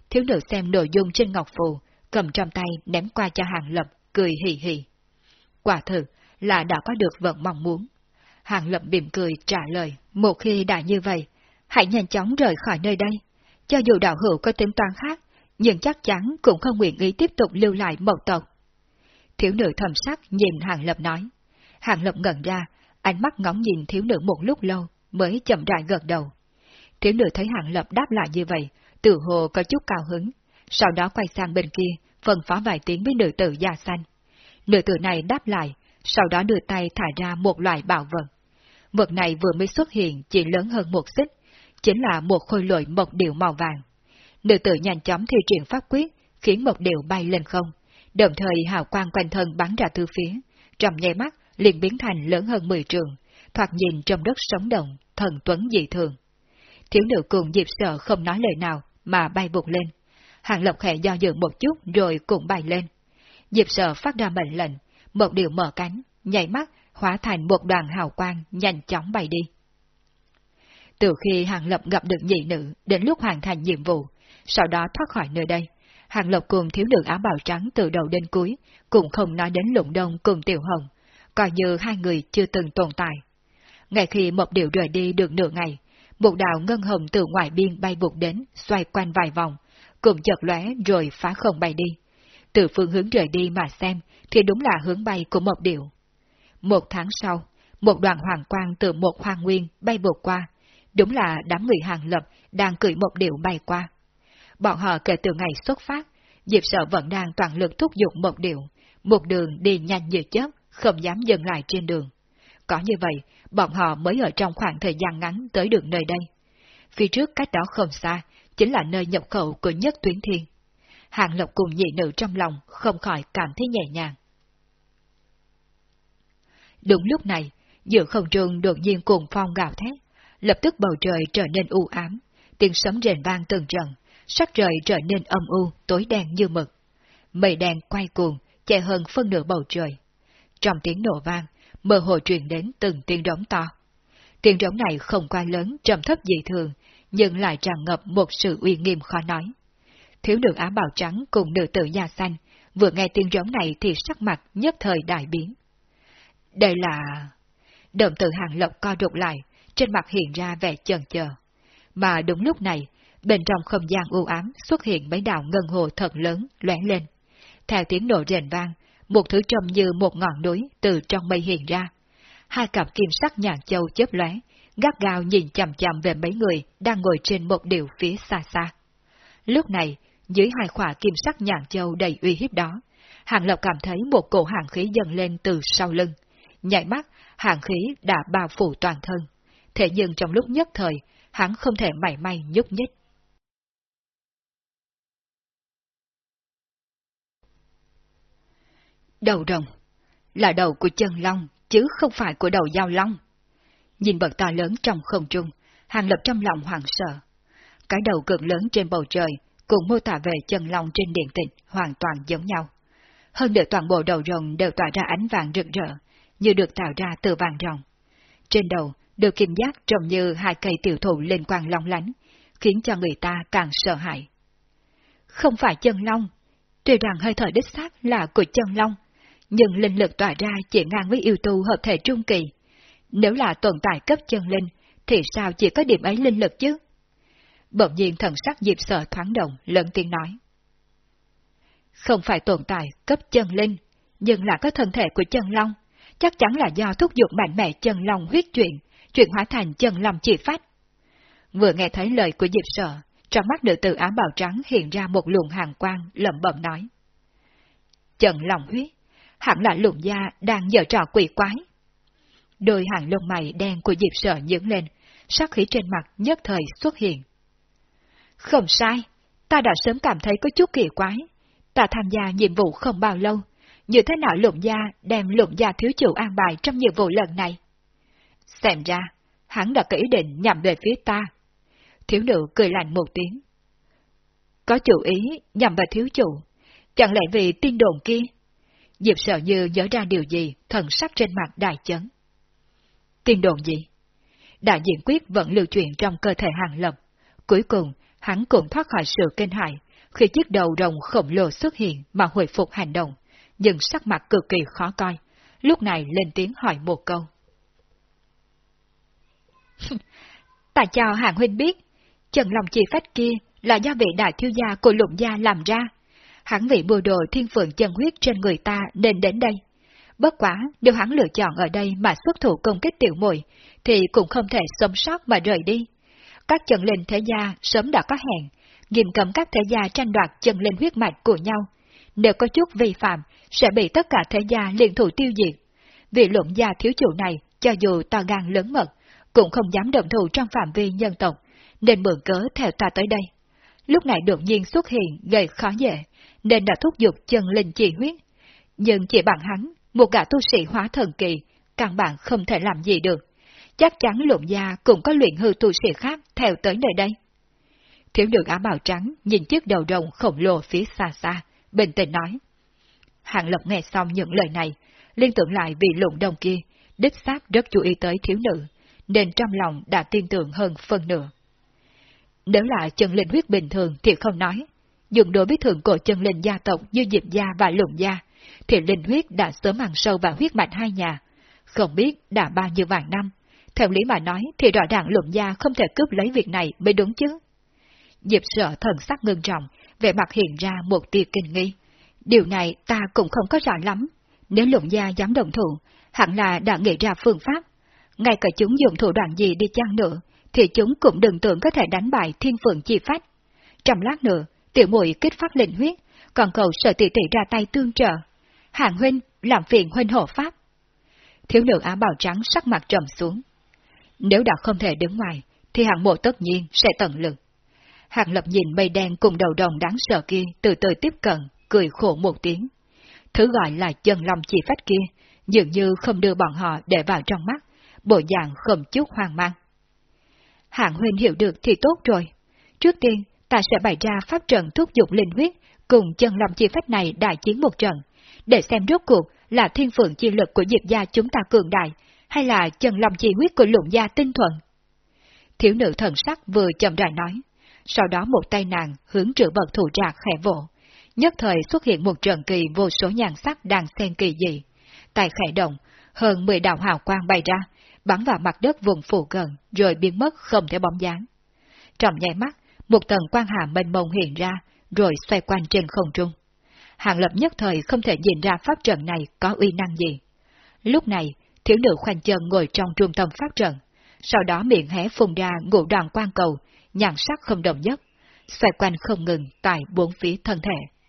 Thiếu nữ xem nội dung trên ngọc phù, cầm trong tay ném qua cho Hàng Lập, cười hì hì. Quả thực là đã có được vận mong muốn. Hàng Lập mỉm cười trả lời, một khi đã như vậy, hãy nhanh chóng rời khỏi nơi đây. cho dù đạo hữu có tính toán khác, nhưng chắc chắn cũng không nguyện ý tiếp tục lưu lại mậu tộc. Thiếu nữ thầm sắc nhìn Hàng Lập nói. Hàng Lập ngẩn ra, ánh mắt ngóng nhìn thiếu nữ một lúc lâu, mới chậm rãi gật đầu. Thiếu nữ thấy Hàng Lập đáp lại như vậy, tự hồ có chút cao hứng, sau đó quay sang bên kia, phân phó vài tiếng với nữ tử da xanh. Nữ tử này đáp lại, sau đó đưa tay thả ra một loại bảo vật. Vật này vừa mới xuất hiện chỉ lớn hơn một xích, chính là một khôi lội mộc điệu màu vàng. Nữ tử nhanh chóng thi triển pháp quyết, khiến mộc điệu bay lên không, đồng thời hào quang quanh thân bắn ra từ phía, trong nháy mắt liền biến thành lớn hơn 10 trường, thoạt nhìn trong đất sống động, thần tuấn dị thường. Thiếu nữ cùng dịp sợ không nói lời nào mà bay vụt lên. Hàng Lộc khẽ do dự một chút rồi cũng bay lên. Diệp sợ phát ra mệnh lệnh, một điều mở cánh, nhảy mắt, hóa thành một đoàn hào quang, nhanh chóng bay đi. Từ khi Hàng Lập gặp được nhị nữ, đến lúc hoàn thành nhiệm vụ, sau đó thoát khỏi nơi đây, Hàng Lập cùng thiếu nữ áo bào trắng từ đầu đến cuối, cũng không nói đến lụng đông cùng Tiểu Hồng, coi như hai người chưa từng tồn tại. Ngay khi một điều rời đi được nửa ngày, một đạo ngân hồng từ ngoài biên bay vụt đến, xoay quanh vài vòng, cùng chợt lóe rồi phá không bay đi. Từ phương hướng rời đi mà xem, thì đúng là hướng bay của một điệu. Một tháng sau, một đoàn hoàng quang từ một hoàng nguyên bay vượt qua, đúng là đám người hàng lập đang cưỡi một điệu bay qua. Bọn họ kể từ ngày xuất phát, Diệp Sợ vẫn đang toàn lực thúc giục một điệu, một đường đi nhanh như chớp, không dám dừng lại trên đường. Có như vậy, bọn họ mới ở trong khoảng thời gian ngắn tới được nơi đây. Phía trước cách đó không xa, chính là nơi nhập khẩu của nhất tuyến thiên. Hàng Lộc cùng nhị nữ trong lòng không khỏi cảm thấy nhẹ nhàng. Đúng lúc này, giữa không trung đột nhiên cuồng phong gào thét, lập tức bầu trời trở nên u ám, tiếng sấm rền vang từng trận, sắc trời trở nên âm u, tối đen như mực. Mây đen quay cuồng, che hơn phân nửa bầu trời. Trong tiếng nổ vang, mơ hồ truyền đến từng tiếng rống to. Tiếng rống này không quá lớn, trầm thấp dị thường, nhưng lại tràn ngập một sự uy nghiêm khó nói. Thiếu nữ áo bào trắng cùng nữ tử da xanh, vừa nghe tiếng rống này thì sắc mặt nhất thời đại biến. Đây là... Động tử hàng lộc co rụt lại, trên mặt hiện ra vẻ chần chờ. Mà đúng lúc này, bên trong không gian u ám xuất hiện mấy đạo ngân hồ thật lớn, lóe lên. Theo tiếng nổ rền vang, một thứ trông như một ngọn núi từ trong mây hiện ra. Hai cặp kim sắc nhàn châu chớp lóe, gắt gao nhìn chằm chằm về mấy người đang ngồi trên một điều phía xa xa. Lúc này, dưới hai khỏa kim sắc nhạn châu đầy uy hiếp đó, Hàng Lộc cảm thấy một cổ hàng khí dần lên từ sau lưng. Nhảy mắt, hàng khí đã bao phủ toàn thân. Thế nhưng trong lúc nhất thời, hắn không thể mảy may nhúc nhích. Đầu rồng là đầu của chân long, chứ không phải của đầu dao long. Nhìn bậc to lớn trong không trung, hàng lập trong lòng hoảng sợ. Cái đầu cực lớn trên bầu trời cùng mô tả về chân long trên điện tịch hoàn toàn giống nhau. Hơn nữa toàn bộ đầu rồng đều tỏa ra ánh vàng rực rỡ, như được tạo ra từ vàng rồng. Trên đầu, được kim giác trông như hai cây tiểu thụ lên quang long lánh, khiến cho người ta càng sợ hãi. Không phải chân long, tuy rằng hơi thở đích xác là của chân long, nhưng linh lực tỏa ra chỉ ngang với yêu tu hợp thể trung kỳ. Nếu là tồn tại cấp chân linh, thì sao chỉ có điểm ấy linh lực chứ? Bỗng nhiên thần sắc Diệp sợ thoáng động, lớn tiếng nói. Không phải tồn tại cấp chân linh, nhưng là có thân thể của chân long, chắc chắn là do thúc giục mạnh mẽ chân long huyết chuyển, chuyển hóa thành chân long chỉ phát. Vừa nghe thấy lời của Diệp sợ, trong mắt nữ tử ám bào trắng hiện ra một luồng hàng quang lẩm bẩm nói. Chân long huyết, hẳn là luồng gia đang dở trò quỷ quái. Đôi hàng lông mày đen của Diệp Sở nhướng lên, sắc khí trên mặt nhất thời xuất hiện. Không sai, ta đã sớm cảm thấy có chút kỳ quái. Ta tham gia nhiệm vụ không bao lâu, như thế nào lụng gia đem lụng gia thiếu chủ an bài trong nhiệm vụ lần này? Xem ra, hắn đã có ý định nhằm về phía ta. Thiếu nữ cười lạnh một tiếng. Có chủ ý nhằm vào thiếu chủ, chẳng lẽ vì tin đồn kia Diệp sợ như nhớ ra điều gì, thần sắc trên mặt đại chấn. tin đồn gì? Đại diện quyết vẫn lưu truyền trong cơ thể hàng lập. Cuối cùng, hắn cũng thoát khỏi sự kinh hại, khi chiếc đầu rồng khổng lồ xuất hiện mà hồi phục hành động, nhưng sắc mặt cực kỳ khó coi. Lúc này lên tiếng hỏi một câu. [LAUGHS] Ta chào hàng huynh biết, trận lòng chi phách kia là do vị đại thiếu gia của lụng gia làm ra. Hắn vì bùa đồ thiên phượng chân huyết trên người ta nên đến đây. Bất quá, nếu hắn lựa chọn ở đây mà xuất thủ công kích tiểu muội thì cũng không thể sống sót mà rời đi. Các chân linh thế gia sớm đã có hẹn, nghiêm cấm các thế gia tranh đoạt chân linh huyết mạch của nhau. Nếu có chút vi phạm, sẽ bị tất cả thế gia liên thủ tiêu diệt. Vị luận gia thiếu chủ này, cho dù to gan lớn mật, cũng không dám động thủ trong phạm vi nhân tộc, nên mượn cớ theo ta tới đây. Lúc này đột nhiên xuất hiện gây khó dễ, nên đã thúc giục chân linh chỉ huyết. Nhưng chỉ bằng hắn, một gã tu sĩ hóa thần kỳ, căn bản không thể làm gì được. Chắc chắn lộn gia cũng có luyện hư tu sĩ khác theo tới nơi đây. Thiếu nữ áo bào trắng nhìn chiếc đầu rồng khổng lồ phía xa xa, bình tĩnh nói. Hạng lộc nghe xong những lời này, liên tưởng lại vị lụng đồng kia, đích xác rất chú ý tới thiếu nữ, nên trong lòng đã tin tưởng hơn phần nửa. Nếu là chân linh huyết bình thường thì không nói, dùng đối với thường cổ chân linh gia tộc như Diệp Gia và Lụng Gia, thì linh huyết đã sớm ăn sâu vào huyết mạch hai nhà, không biết đã bao nhiêu vạn năm. Theo lý mà nói thì rõ ràng luận Gia không thể cướp lấy việc này mới đúng chứ. Diệp sợ thần sắc ngưng trọng, vẻ mặt hiện ra một tia kinh nghi. Điều này ta cũng không có rõ lắm. Nếu luận Gia dám đồng thủ, hẳn là đã nghĩ ra phương pháp. Ngay cả chúng dùng thủ đoạn gì đi chăng nữa, thì chúng cũng đừng tưởng có thể đánh bại thiên phượng chi phách. Trong lát nữa, tiểu muội kích phát linh huyết, còn cầu sợ tỷ tỷ ra tay tương trợ. Hàng huynh, làm phiền huynh hộ pháp. Thiếu nữ áo bào trắng sắc mặt trầm xuống. Nếu đã không thể đứng ngoài, thì hạng mộ tất nhiên sẽ tận lực. Hạng lập nhìn mây đen cùng đầu đồng đáng sợ kia từ từ tiếp cận, cười khổ một tiếng. Thứ gọi là chân lòng chỉ phách kia, dường như không đưa bọn họ để vào trong mắt, bộ dạng không chút hoang mang. Hạng huynh hiểu được thì tốt rồi. Trước tiên, ta sẽ bày ra pháp trận thúc dục linh huyết cùng chân lòng chi phách này đại chiến một trận, để xem rốt cuộc là thiên phượng chi lực của diệp gia chúng ta cường đại, hay là chân lòng chi huyết của lụng gia tinh thuận. Thiếu nữ thần sắc vừa chậm rãi nói, sau đó một tay nàng hướng trữ vật thủ trạc khẽ vỗ, nhất thời xuất hiện một trận kỳ vô số nhàn sắc đang xen kỳ dị. Tại khẽ động, hơn 10 đạo hào quang bay ra, bắn vào mặt đất vùng phủ gần, rồi biến mất không thể bóng dáng. Trong nháy mắt, một tầng quang hà mênh mông hiện ra, rồi xoay quanh trên không trung. Hàng lập nhất thời không thể nhìn ra pháp trận này có uy năng gì. Lúc này, thiếu nữ khoanh chân ngồi trong trung tâm pháp trận, sau đó miệng hé phun ra ngũ đoàn quan cầu, nhàn sắc không đồng nhất, xoay quanh không ngừng tại bốn phía thân thể.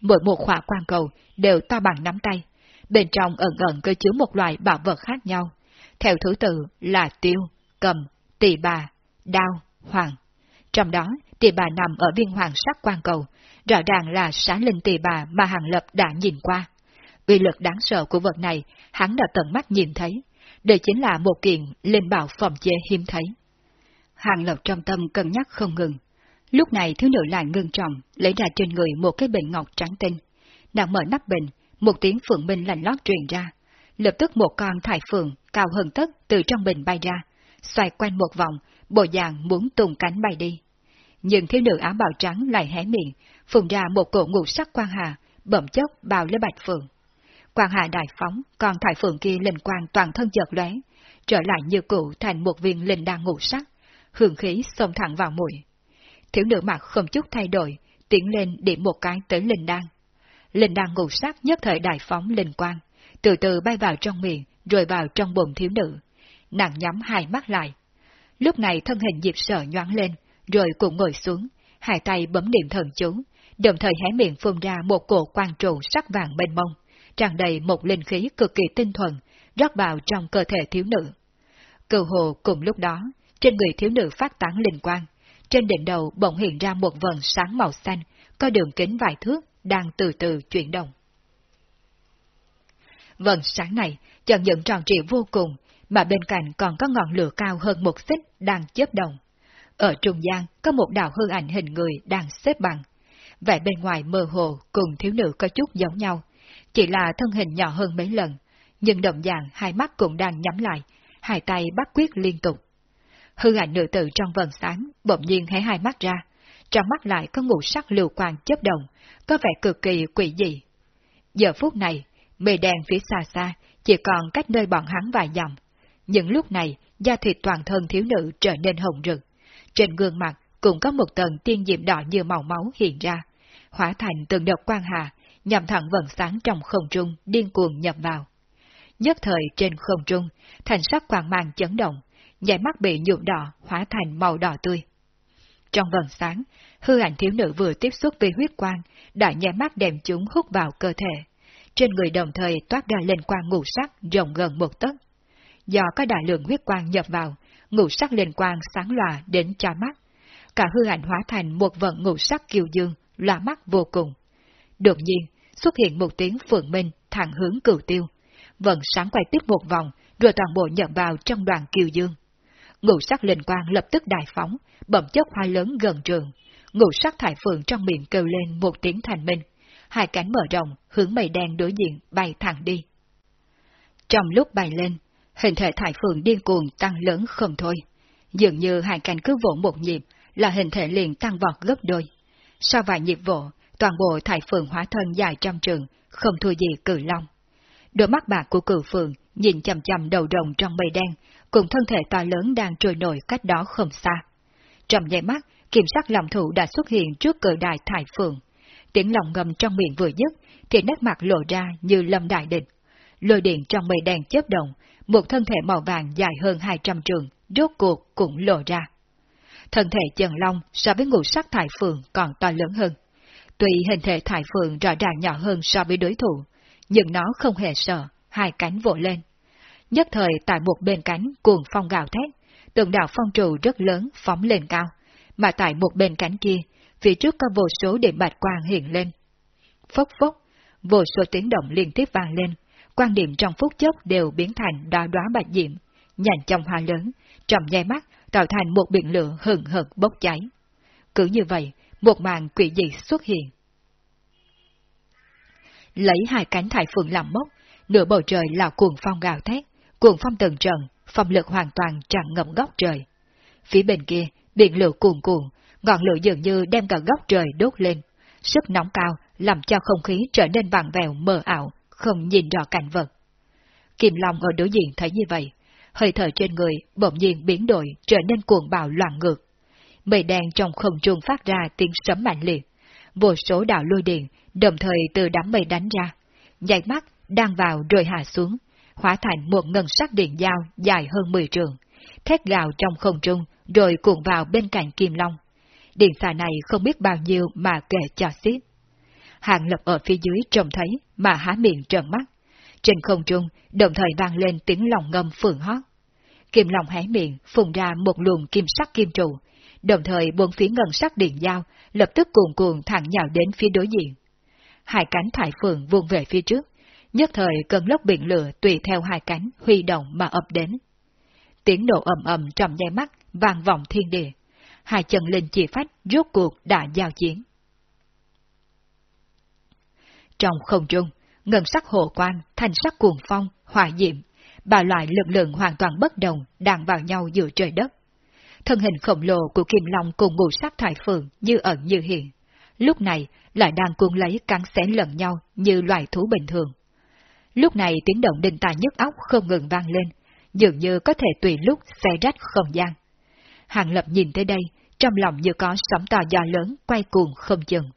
Mỗi một khỏa quan cầu đều to bằng nắm tay, bên trong ẩn ẩn cơ chứa một loại bảo vật khác nhau, theo thứ tự là tiêu, cầm, tỳ bà, đao, hoàng. Trong đó, tỳ bà nằm ở viên hoàng sắc quan cầu, rõ ràng là xá linh tỳ bà mà Hàng Lập đã nhìn qua. Uy lực đáng sợ của vật này, hắn đã tận mắt nhìn thấy. Đây chính là một kiện linh bảo phòng chế hiếm thấy. Hàng Lập trong tâm cân nhắc không ngừng. Lúc này thiếu nữ lại ngưng trọng, lấy ra trên người một cái bình ngọc trắng tinh. Nàng mở nắp bình, một tiếng phượng minh lạnh lót truyền ra. Lập tức một con thải phượng cao hơn tất từ trong bình bay ra, xoay quanh một vòng, bộ dạng muốn tung cánh bay đi. Nhưng thiếu nữ áo bào trắng lại hé miệng, phùng ra một cổ ngũ sắc quang hà, bẩm chốc bao lấy bạch phượng. Quang hạ đại phóng, còn thải phượng kia linh quang toàn thân chợt lóe, trở lại như cũ thành một viên linh đan ngũ sắc, hương khí xông thẳng vào mũi. Thiếu nữ mặt không chút thay đổi, tiến lên điểm một cái tới linh đan. Linh đan ngũ sắc nhất thời đại phóng linh quang, từ từ bay vào trong miệng, rồi vào trong bụng thiếu nữ. Nàng nhắm hai mắt lại. Lúc này thân hình Diệp sợ nhoáng lên, rồi cũng ngồi xuống, hai tay bấm niệm thần chú, đồng thời hé miệng phun ra một cổ quang trụ sắc vàng mênh mông, tràn đầy một linh khí cực kỳ tinh thuần, rót vào trong cơ thể thiếu nữ. cựu hồ cùng lúc đó, trên người thiếu nữ phát tán linh quang, trên đỉnh đầu bỗng hiện ra một vần sáng màu xanh, có đường kính vài thước, đang từ từ chuyển động. Vần sáng này chẳng những tròn trịa vô cùng, mà bên cạnh còn có ngọn lửa cao hơn một xích đang chớp động. Ở trung gian có một đạo hư ảnh hình người đang xếp bằng. Vẻ bên ngoài mơ hồ cùng thiếu nữ có chút giống nhau, chỉ là thân hình nhỏ hơn mấy lần, nhưng động dạng hai mắt cũng đang nhắm lại, hai tay bắt quyết liên tục. Hư ảnh nữ tử trong vần sáng bỗng nhiên hé hai mắt ra, trong mắt lại có ngũ sắc lưu quang chớp động, có vẻ cực kỳ quỷ dị. Giờ phút này, mây đen phía xa xa chỉ còn cách nơi bọn hắn vài dặm. Những lúc này, da thịt toàn thân thiếu nữ trở nên hồng rực, trên gương mặt cũng có một tầng tiên diệm đỏ như màu máu hiện ra, hóa thành từng đợt quang hà, nhằm thẳng vầng sáng trong không trung, điên cuồng nhập vào. Nhất thời trên không trung, thành sắc quang mang chấn động, nhảy mắt bị nhuộm đỏ, hóa thành màu đỏ tươi. Trong vầng sáng, hư ảnh thiếu nữ vừa tiếp xúc với huyết quang, đã nhảy mắt đem chúng hút vào cơ thể. Trên người đồng thời toát ra lên quang ngũ sắc rộng gần một tấc. Do có đại lượng huyết quang nhập vào, ngũ sắc lên quang sáng lòa đến cho mắt. Cả hư ảnh hóa thành một vận ngũ sắc kiều dương, lóa mắt vô cùng. Đột nhiên, xuất hiện một tiếng phượng minh thẳng hướng cửu tiêu. Vận sáng quay tiếp một vòng, rồi toàn bộ nhận vào trong đoàn kiều dương. Ngũ sắc linh quang lập tức đại phóng, bẩm chất hoa lớn gần trường. Ngũ sắc thải phượng trong miệng kêu lên một tiếng thành minh. Hai cánh mở rộng, hướng mây đen đối diện bay thẳng đi. Trong lúc bay lên, hình thể thải phượng điên cuồng tăng lớn không thôi. Dường như hai cánh cứ vỗ một nhịp là hình thể liền tăng vọt gấp đôi. Sau vài nhịp vỗ, toàn bộ thải phượng hóa thân dài trăm trường, không thua gì cử long. Đôi mắt bạc của cử phượng nhìn chầm chầm đầu rồng trong mây đen, cùng thân thể to lớn đang trôi nổi cách đó không xa. Trong nháy mắt, kiểm sát lòng thủ đã xuất hiện trước cờ đài thải phượng. Tiếng lòng ngầm trong miệng vừa dứt, thì nét mặt lộ ra như lâm đại địch. Lôi điện trong mây đen chớp động, một thân thể màu vàng dài hơn 200 trường, rốt cuộc cũng lộ ra. Thân thể Trần Long so với ngũ sắc thải phượng còn to lớn hơn. Tuy hình thể thải phượng rõ ràng nhỏ hơn so với đối thủ, nhưng nó không hề sợ, hai cánh vỗ lên. Nhất thời tại một bên cánh cuồng phong gào thét, từng đạo phong trụ rất lớn phóng lên cao, mà tại một bên cánh kia, phía trước có vô số điểm bạch quang hiện lên. Phốc phốc, vô số tiếng động liên tiếp vang lên, quan điểm trong phút chốc đều biến thành đo đoá bạch diệm, nhành chóng hoa lớn, trong nháy mắt tạo thành một biển lửa hừng hực bốc cháy. Cứ như vậy, một màn quỷ dị xuất hiện. Lấy hai cánh thải phượng làm mốc, nửa bầu trời là cuồng phong gào thét, cuồng phong từng trận, phong lực hoàn toàn tràn ngập góc trời. Phía bên kia, biển lửa cuồn cuộn, ngọn lửa dường như đem cả góc trời đốt lên. Sức nóng cao làm cho không khí trở nên vàng vèo mờ ảo, không nhìn rõ cảnh vật. Kim Long ở đối diện thấy như vậy, hơi thở trên người bỗng nhiên biến đổi trở nên cuồng bạo loạn ngược. Mây đen trong không trung phát ra tiếng sấm mạnh liệt, vô số đạo lôi điện đồng thời từ đám mây đánh ra, nhảy mắt đang vào rồi hạ xuống, hóa thành một ngân sắc điện dao dài hơn 10 trường, thét gào trong không trung rồi cuộn vào bên cạnh Kim Long. Điện xà này không biết bao nhiêu mà kể cho xiết. Hàng lập ở phía dưới trông thấy mà há miệng trợn mắt. Trên không trung đồng thời vang lên tiếng lòng ngâm phượng hót. Kim Long hé miệng phun ra một luồng kim sắc kim trụ, đồng thời bốn phía ngân sắc điện dao lập tức cuồn cuồn thẳng nhào đến phía đối diện. Hai cánh thải phượng vung về phía trước, nhất thời cơn lốc biển lửa tùy theo hai cánh huy động mà ập đến. Tiếng nổ ầm ầm trong nháy mắt vang vọng thiên địa. Hai chân linh chỉ phách rốt cuộc đã giao chiến. Trong không trung, ngân sắc hồ quan, thanh sắc cuồng phong, hỏa diệm, ba loại lực lượng hoàn toàn bất đồng đang vào nhau giữa trời đất. Thân hình khổng lồ của Kim Long cùng ngũ sắc thải phượng như ẩn như hiện. Lúc này lại đang cuồng lấy cắn xé lẫn nhau như loài thú bình thường. Lúc này tiếng động đình tai nhức óc không ngừng vang lên, dường như có thể tùy lúc xé rách không gian. Hàng Lập nhìn tới đây, trong lòng như có sóng to gió lớn quay cuồng không chừng.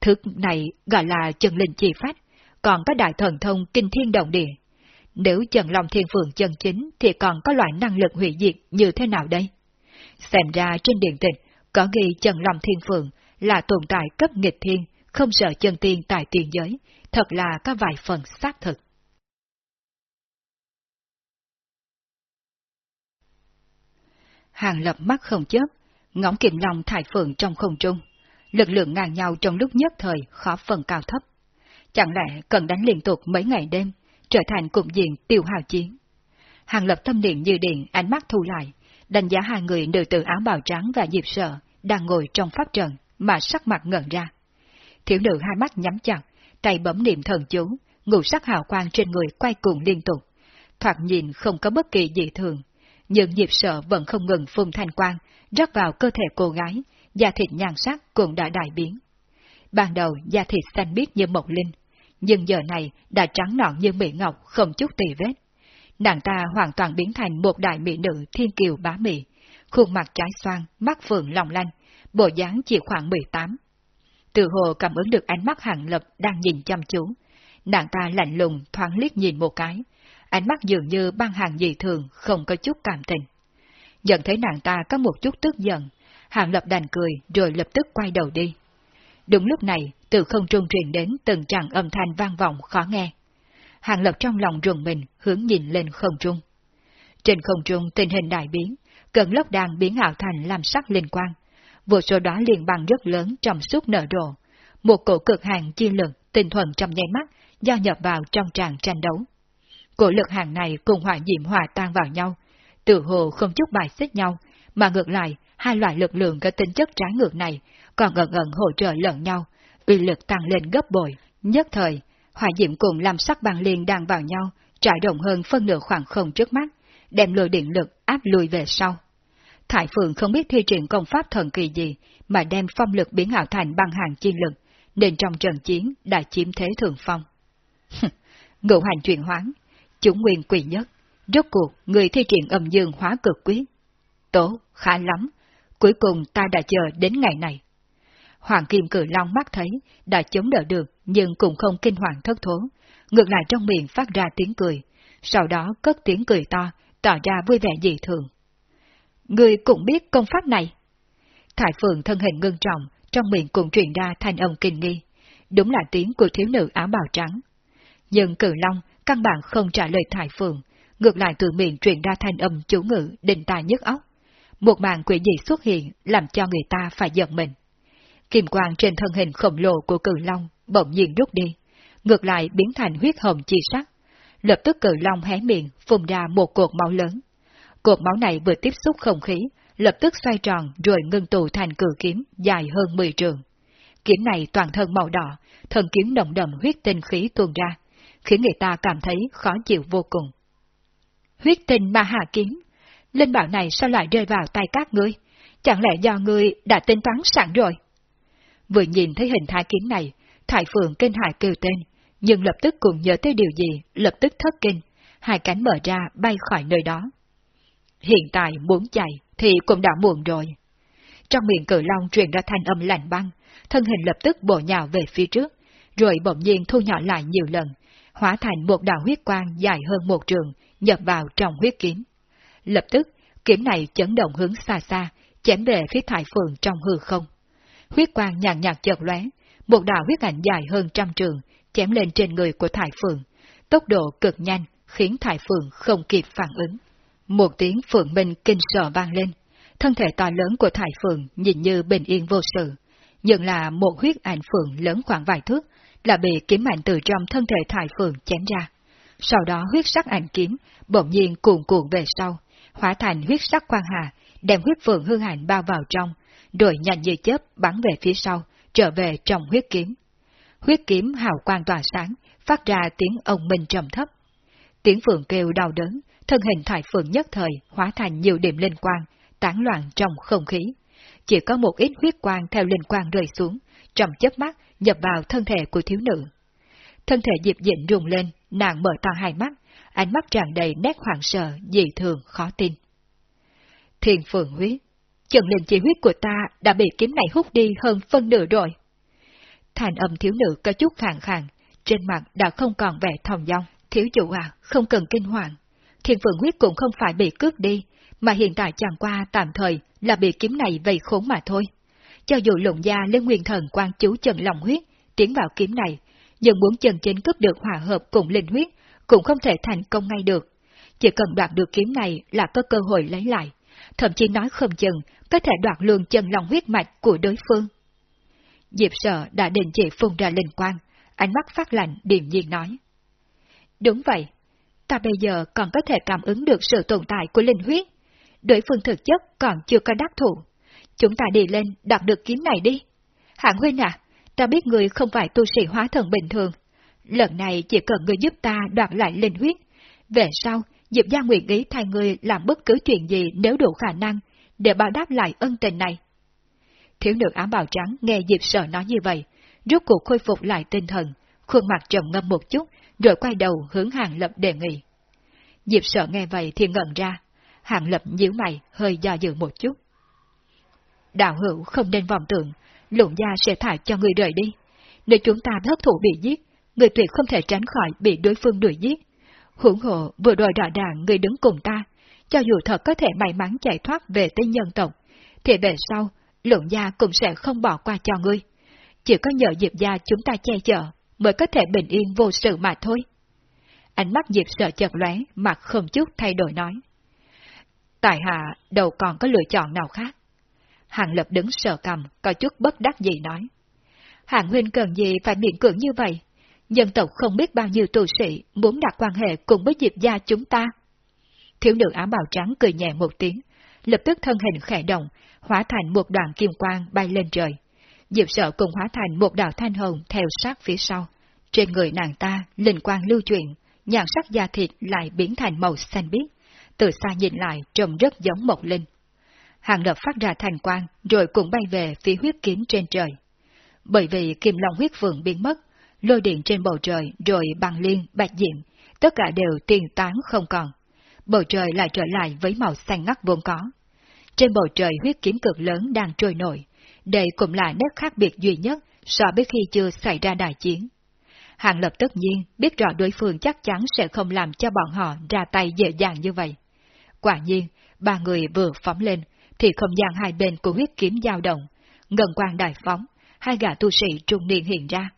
Thức này gọi là chân linh chi phách, còn có đại thần thông kinh thiên động địa. Nếu chân lòng thiên phượng chân chính thì còn có loại năng lực hủy diệt như thế nào đây? Xem ra trên điện tịch có ghi chân lòng thiên phượng là tồn tại cấp nghịch thiên, không sợ chân tiên tại tiền giới, thật là có vài phần xác thực. Hàng lập mắt không chớp, ngóng kiềm lòng thải phượng trong không trung. Lực lượng ngang nhau trong lúc nhất thời khó phần cao thấp. Chẳng lẽ cần đánh liên tục mấy ngày đêm, trở thành cụm diện tiêu hào chiến. Hàng lập tâm niệm như điện, ánh mắt thu lại, đánh giá hai người nữ tử áo bào trắng và dịp sợ đang ngồi trong pháp trận mà sắc mặt ngẩn ra. Thiếu nữ hai mắt nhắm chặt, tay bấm niệm thần chú, ngũ sắc hào quang trên người quay cuồng liên tục. Thoạt nhìn không có bất kỳ dị thường, nhưng nhịp sợ vẫn không ngừng phun thanh quang, rót vào cơ thể cô gái, da thịt nhan sắc cũng đã đại biến. Ban đầu da thịt xanh biếc như mộc linh, nhưng giờ này đã trắng nõn như mỹ ngọc không chút tì vết. Nàng ta hoàn toàn biến thành một đại mỹ nữ thiên kiều bá mỹ, khuôn mặt trái xoan, mắt phượng lòng lanh, bộ dáng chỉ khoảng 18. Từ hồ cảm ứng được ánh mắt hàng lập đang nhìn chăm chú. Nàng ta lạnh lùng thoáng liếc nhìn một cái, ánh mắt dường như băng hàng dị thường, không có chút cảm tình. Nhận thấy nàng ta có một chút tức giận, hàng lập đành cười rồi lập tức quay đầu đi. Đúng lúc này, từ không trung truyền đến từng tràng âm thanh vang vọng khó nghe. Hàng lập trong lòng rùng mình hướng nhìn lên không trung. Trên không trung tình hình đại biến, cơn lốc đang biến ảo thành làm sắc liên quan. Vô số đó liền bằng rất lớn trong suốt nở rộ. Một cổ cực hàng chi lực tinh thuần trong nháy mắt giao nhập vào trong tràng tranh đấu. Cổ lực hàng này cùng hỏa diệm hòa tan vào nhau, tự hồ không chút bài xích nhau, mà ngược lại, hai loại lực lượng có tính chất trái ngược này còn gần gần hỗ trợ lẫn nhau, uy lực tăng lên gấp bội. Nhất thời, hỏa diệm cùng làm sắc băng liền đang vào nhau, trải rộng hơn phân nửa khoảng không trước mắt, đem lùi điện lực áp lùi về sau. Thải Phượng không biết thi triển công pháp thần kỳ gì, mà đem phong lực biến ảo thành băng hàng chi lực, nên trong trận chiến đã chiếm thế thượng phong. Ngũ hành chuyển hoán, chúng nguyên quỷ nhất, rốt cuộc người thi triển âm dương hóa cực quyết. Tố, khá lắm, cuối cùng ta đã chờ đến ngày này. Hoàng Kim Cử Long mắt thấy, đã chống đỡ được, nhưng cũng không kinh hoàng thất thố. Ngược lại trong miệng phát ra tiếng cười, sau đó cất tiếng cười to, tỏ ra vui vẻ dị thường. Người cũng biết công pháp này. Thái Phượng thân hình ngưng trọng, trong miệng cũng truyền ra thanh âm kinh nghi. Đúng là tiếng của thiếu nữ áo bào trắng. Nhưng Cử Long căn bản không trả lời Thái Phượng, ngược lại từ miệng truyền ra thanh âm chú ngữ định tài nhức óc. Một màn quỷ dị xuất hiện làm cho người ta phải giận mình. Kim quang trên thân hình khổng lồ của cử long bỗng nhiên rút đi, ngược lại biến thành huyết hồng chi sắc. Lập tức cử long hé miệng, phun ra một cột máu lớn. Cột máu này vừa tiếp xúc không khí, lập tức xoay tròn rồi ngưng tụ thành cử kiếm dài hơn 10 trường. Kiếm này toàn thân màu đỏ, thần kiếm động đậm huyết tinh khí tuôn ra, khiến người ta cảm thấy khó chịu vô cùng. Huyết tinh ma hà kiếm, linh bảo này sao lại rơi vào tay các ngươi? Chẳng lẽ do ngươi đã tính toán sẵn rồi? Vừa nhìn thấy hình thái kiếm này, Thái Phượng kinh hại kêu tên, nhưng lập tức cũng nhớ tới điều gì, lập tức thất kinh, hai cánh mở ra bay khỏi nơi đó. Hiện tại muốn chạy thì cũng đã muộn rồi. Trong miệng cử long truyền ra thanh âm lạnh băng, thân hình lập tức bổ nhào về phía trước, rồi bỗng nhiên thu nhỏ lại nhiều lần, hóa thành một đạo huyết quang dài hơn một trường, nhập vào trong huyết kiếm. Lập tức, kiếm này chấn động hướng xa xa, chém về phía Thái Phượng trong hư không huyết quang nhàn nhạt chợt lóe, một đạo huyết ảnh dài hơn trăm trường, chém lên trên người của Thải Phượng. Tốc độ cực nhanh, khiến Thải Phượng không kịp phản ứng. Một tiếng phượng minh kinh sợ vang lên, thân thể to lớn của Thải Phượng nhìn như bình yên vô sự, nhưng là một huyết ảnh phượng lớn khoảng vài thước, là bị kiếm mạnh từ trong thân thể Thải Phượng chém ra. Sau đó huyết sắc ảnh kiếm bỗng nhiên cuồn cuộn về sau, hóa thành huyết sắc quang hà, đem huyết phượng hư ảnh bao vào trong, rồi nhanh như chớp bắn về phía sau, trở về trong huyết kiếm. Huyết kiếm hào quang tỏa sáng, phát ra tiếng ông minh trầm thấp. Tiếng phượng kêu đau đớn, thân hình thải phượng nhất thời hóa thành nhiều điểm linh quang, tán loạn trong không khí. Chỉ có một ít huyết quang theo linh quang rơi xuống, trong chớp mắt nhập vào thân thể của thiếu nữ. Thân thể Diệp Dịnh rùng lên, nàng mở to hai mắt, ánh mắt tràn đầy nét hoảng sợ, dị thường, khó tin. thiền phượng huyết, chân linh chi huyết của ta đã bị kiếm này hút đi hơn phân nửa rồi. Thành âm thiếu nữ có chút khàn khàn, trên mặt đã không còn vẻ thòng dong. Thiếu chủ à, không cần kinh hoàng. Thiên phượng huyết cũng không phải bị cướp đi, mà hiện tại chẳng qua tạm thời là bị kiếm này vây khốn mà thôi. Cho dù lộn gia lên nguyên thần quan chú chân lòng huyết, tiến vào kiếm này, nhưng muốn chân chính cướp được hòa hợp cùng linh huyết, cũng không thể thành công ngay được. Chỉ cần đoạt được kiếm này là có cơ hội lấy lại, thậm chí nói không chừng có thể đoạt luôn chân lòng huyết mạch của đối phương. Diệp sợ đã đình chỉ phun ra linh quang, ánh mắt phát lạnh điềm nhiên nói. Đúng vậy, ta bây giờ còn có thể cảm ứng được sự tồn tại của linh huyết. Đối phương thực chất còn chưa có đắc thủ. Chúng ta đi lên đoạt được kiếm này đi. Hạng huynh à, ta biết người không phải tu sĩ hóa thần bình thường. Lần này chỉ cần người giúp ta đoạt lại linh huyết. Về sau, Diệp Gia nguyện ý thay người làm bất cứ chuyện gì nếu đủ khả năng, để báo đáp lại ân tình này. Thiếu nữ áo bào trắng nghe Diệp Sợ nói như vậy, rút cuộc khôi phục lại tinh thần, khuôn mặt trầm ngâm một chút, rồi quay đầu hướng hàng lập đề nghị. Diệp Sợ nghe vậy thì ngẩn ra, Hàng lập nhíu mày, hơi do dự một chút. Đạo hữu không nên vọng tưởng, lụng gia sẽ thả cho người rời đi. Nếu chúng ta thất thủ bị giết, người tuyệt không thể tránh khỏi bị đối phương đuổi giết. Hưởng hộ vừa rồi rõ ràng người đứng cùng ta, cho dù thật có thể may mắn chạy thoát về tới nhân tộc, thì về sau, lượng gia cũng sẽ không bỏ qua cho ngươi. Chỉ có nhờ Diệp gia chúng ta che chở, mới có thể bình yên vô sự mà thôi. Ánh mắt Diệp sợ chật lóe, mặt không chút thay đổi nói. Tại hạ đâu còn có lựa chọn nào khác. Hàng lập đứng sợ cầm, có chút bất đắc gì nói. Hàng huynh cần gì phải miệng cưỡng như vậy? Dân tộc không biết bao nhiêu tu sĩ muốn đặt quan hệ cùng với Diệp gia chúng ta. Thiếu nữ áo bào trắng cười nhẹ một tiếng, lập tức thân hình khẽ động, hóa thành một đoàn kim quang bay lên trời. Diệp sợ cùng hóa thành một đạo thanh hồng theo sát phía sau. Trên người nàng ta, linh quang lưu chuyển, nhàn sắc da thịt lại biến thành màu xanh biếc. Từ xa nhìn lại trông rất giống một linh. Hàng lập phát ra thành quang, rồi cũng bay về phía huyết kiếm trên trời. Bởi vì kim long huyết vượng biến mất, lôi điện trên bầu trời rồi băng liên, bạch diệm, tất cả đều tiền tán không còn. Bầu trời lại trở lại với màu xanh ngắt vốn có. Trên bầu trời huyết kiếm cực lớn đang trôi nổi, đây cũng là nét khác biệt duy nhất so với khi chưa xảy ra đại chiến. Hàng lập tất nhiên biết rõ đối phương chắc chắn sẽ không làm cho bọn họ ra tay dễ dàng như vậy. Quả nhiên, ba người vừa phóng lên, thì không gian hai bên của huyết kiếm dao động, ngân quang đại phóng, hai gã tu sĩ trung niên hiện ra.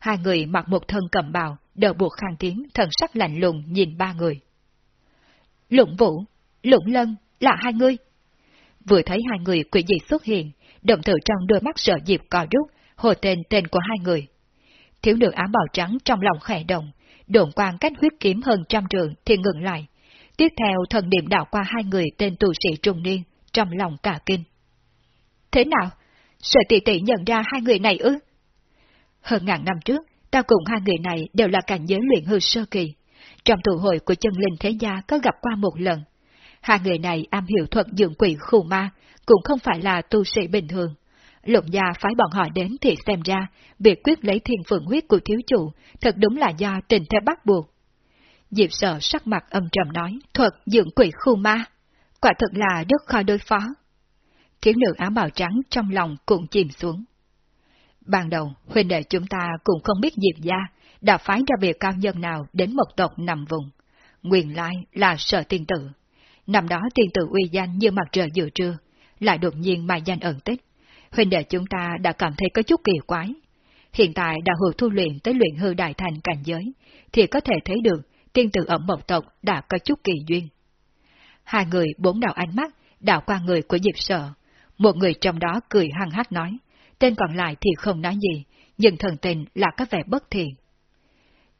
Hai người mặc một thân cầm bào, đỡ buộc khang tiếng, thần sắc lạnh lùng nhìn ba người. Lũng vũ, lũng lân, là hai người. Vừa thấy hai người quỷ dị xuất hiện, đồng tử trong đôi mắt sợ dịp cò rút, hồ tên tên của hai người. Thiếu nữ áo bào trắng trong lòng khẽ động, đồn quang cách huyết kiếm hơn trăm trường thì ngừng lại. Tiếp theo thần niệm đạo qua hai người tên tù sĩ trung niên, trong lòng cả kinh. Thế nào? Sợ tỷ tỷ nhận ra hai người này ư? Hơn ngàn năm trước, ta cùng hai người này đều là cảnh giới luyện hư sơ kỳ. Trong tụ hội của chân linh thế gia có gặp qua một lần. Hai người này am hiểu thuật dưỡng quỷ khu ma, cũng không phải là tu sĩ bình thường. Lục gia phái bọn họ đến thì xem ra, việc quyết lấy thiên phượng huyết của thiếu chủ thật đúng là do tình thế bắt buộc. Diệp sợ sắc mặt âm trầm nói, thuật dưỡng quỷ khu ma, quả thật là rất khó đối phó. Thiếu nữ áo bào trắng trong lòng cũng chìm xuống. Ban đầu, huynh đệ chúng ta cũng không biết Diệp gia đã phái ra việc cao nhân nào đến một tộc nằm vùng. Nguyên lai là sở tiên tử. Năm đó tiên tử uy danh như mặt trời giữa trưa, lại đột nhiên mà danh ẩn tích. Huynh đệ chúng ta đã cảm thấy có chút kỳ quái. Hiện tại đã hữu thu luyện tới luyện hư đại thành cảnh giới, thì có thể thấy được tiên tử ở một tộc đã có chút kỳ duyên. Hai người bốn đạo ánh mắt đảo qua người của Diệp Sở. Một người trong đó cười hăng hát nói, tên còn lại thì không nói gì, nhưng thần tình là có vẻ bất thiện.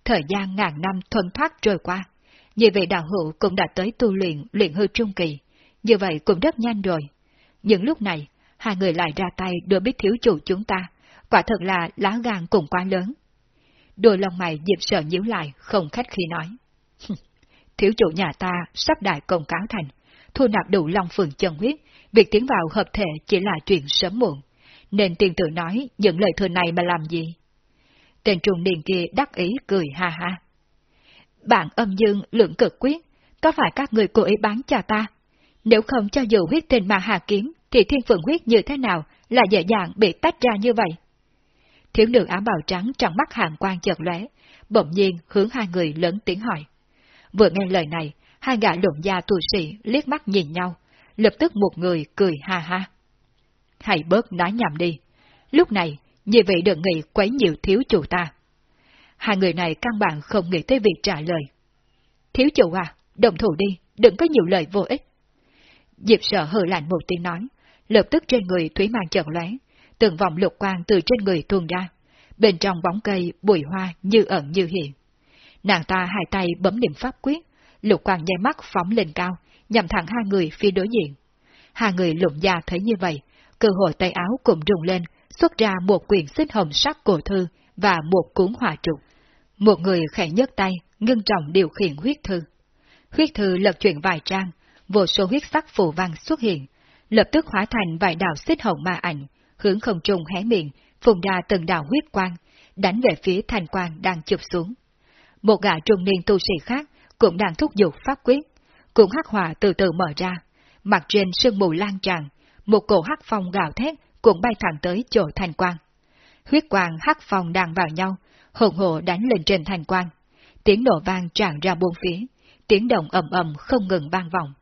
Thời gian ngàn năm thuần thoát trôi qua, như vậy đạo hữu cũng đã tới tu luyện luyện hư trung kỳ, như vậy cũng rất nhanh rồi. những lúc này, hai người lại ra tay đưa biết thiếu chủ chúng ta, quả thật là lá gan cùng quá lớn. Đôi lòng mày Diệp sợ nhíu lại, không khách khi nói. [LAUGHS] thiếu chủ nhà ta sắp đại công cáo thành, thu nạp đủ long phường chân huyết, việc tiến vào hợp thể chỉ là chuyện sớm muộn. Nên tiền tử nói những lời thừa này mà làm gì? Tên trùng niên kia đắc ý cười ha ha. Bạn âm dương lượng cực quyết, có phải các người cố ý bán cho ta? Nếu không cho dù huyết tình mà hạ kiếm, thì thiên phượng huyết như thế nào là dễ dàng bị tách ra như vậy? Thiếu nữ áo bào trắng trong mắt hàng quang chợt lóe, bỗng nhiên hướng hai người lớn tiếng hỏi. Vừa nghe lời này, hai gã lộn gia tu sĩ liếc mắt nhìn nhau, lập tức một người cười ha ha. Hãy bớt nói nhầm đi. Lúc này, như vậy đừng nghĩ quấy nhiều thiếu chủ ta. Hai người này căn bản không nghĩ tới việc trả lời. Thiếu chủ à, đồng thủ đi, đừng có nhiều lời vô ích. Diệp sợ hờ lạnh một tiếng nói, lập tức trên người Thúy Mang chợt lóe, từng vòng lục quang từ trên người tuôn ra. Bên trong bóng cây, bụi hoa như ẩn như hiện. Nàng ta hai tay bấm niệm pháp quyết, lục quang nháy mắt phóng lên cao, nhằm thẳng hai người phía đối diện. Hai người lụng da thấy như vậy, cơ hội tay áo cũng rung lên, xuất ra một quyển xích hồng sắc cổ thư và một cuốn hòa trục. Một người khẽ nhấc tay, ngưng trọng điều khiển huyết thư. Huyết thư lật chuyển vài trang, vô số huyết sắc phù văn xuất hiện, lập tức hóa thành vài đạo xích hồng ma ảnh, hướng không trung hé miệng, phùng ra từng đạo huyết quang, đánh về phía thành quang đang chụp xuống. Một gã trung niên tu sĩ khác cũng đang thúc giục pháp quyết, cuốn hắc hỏa từ từ mở ra, mặt trên sương mù lan tràn, một cổ hắc phong gào thét cũng bay thẳng tới chỗ thành quang. Huyết quang hắc phong đang vào nhau, hồn hộ đánh lên trên thành quang. Tiếng nổ vang tràn ra bốn phía, tiếng động ầm ầm không ngừng vang vọng.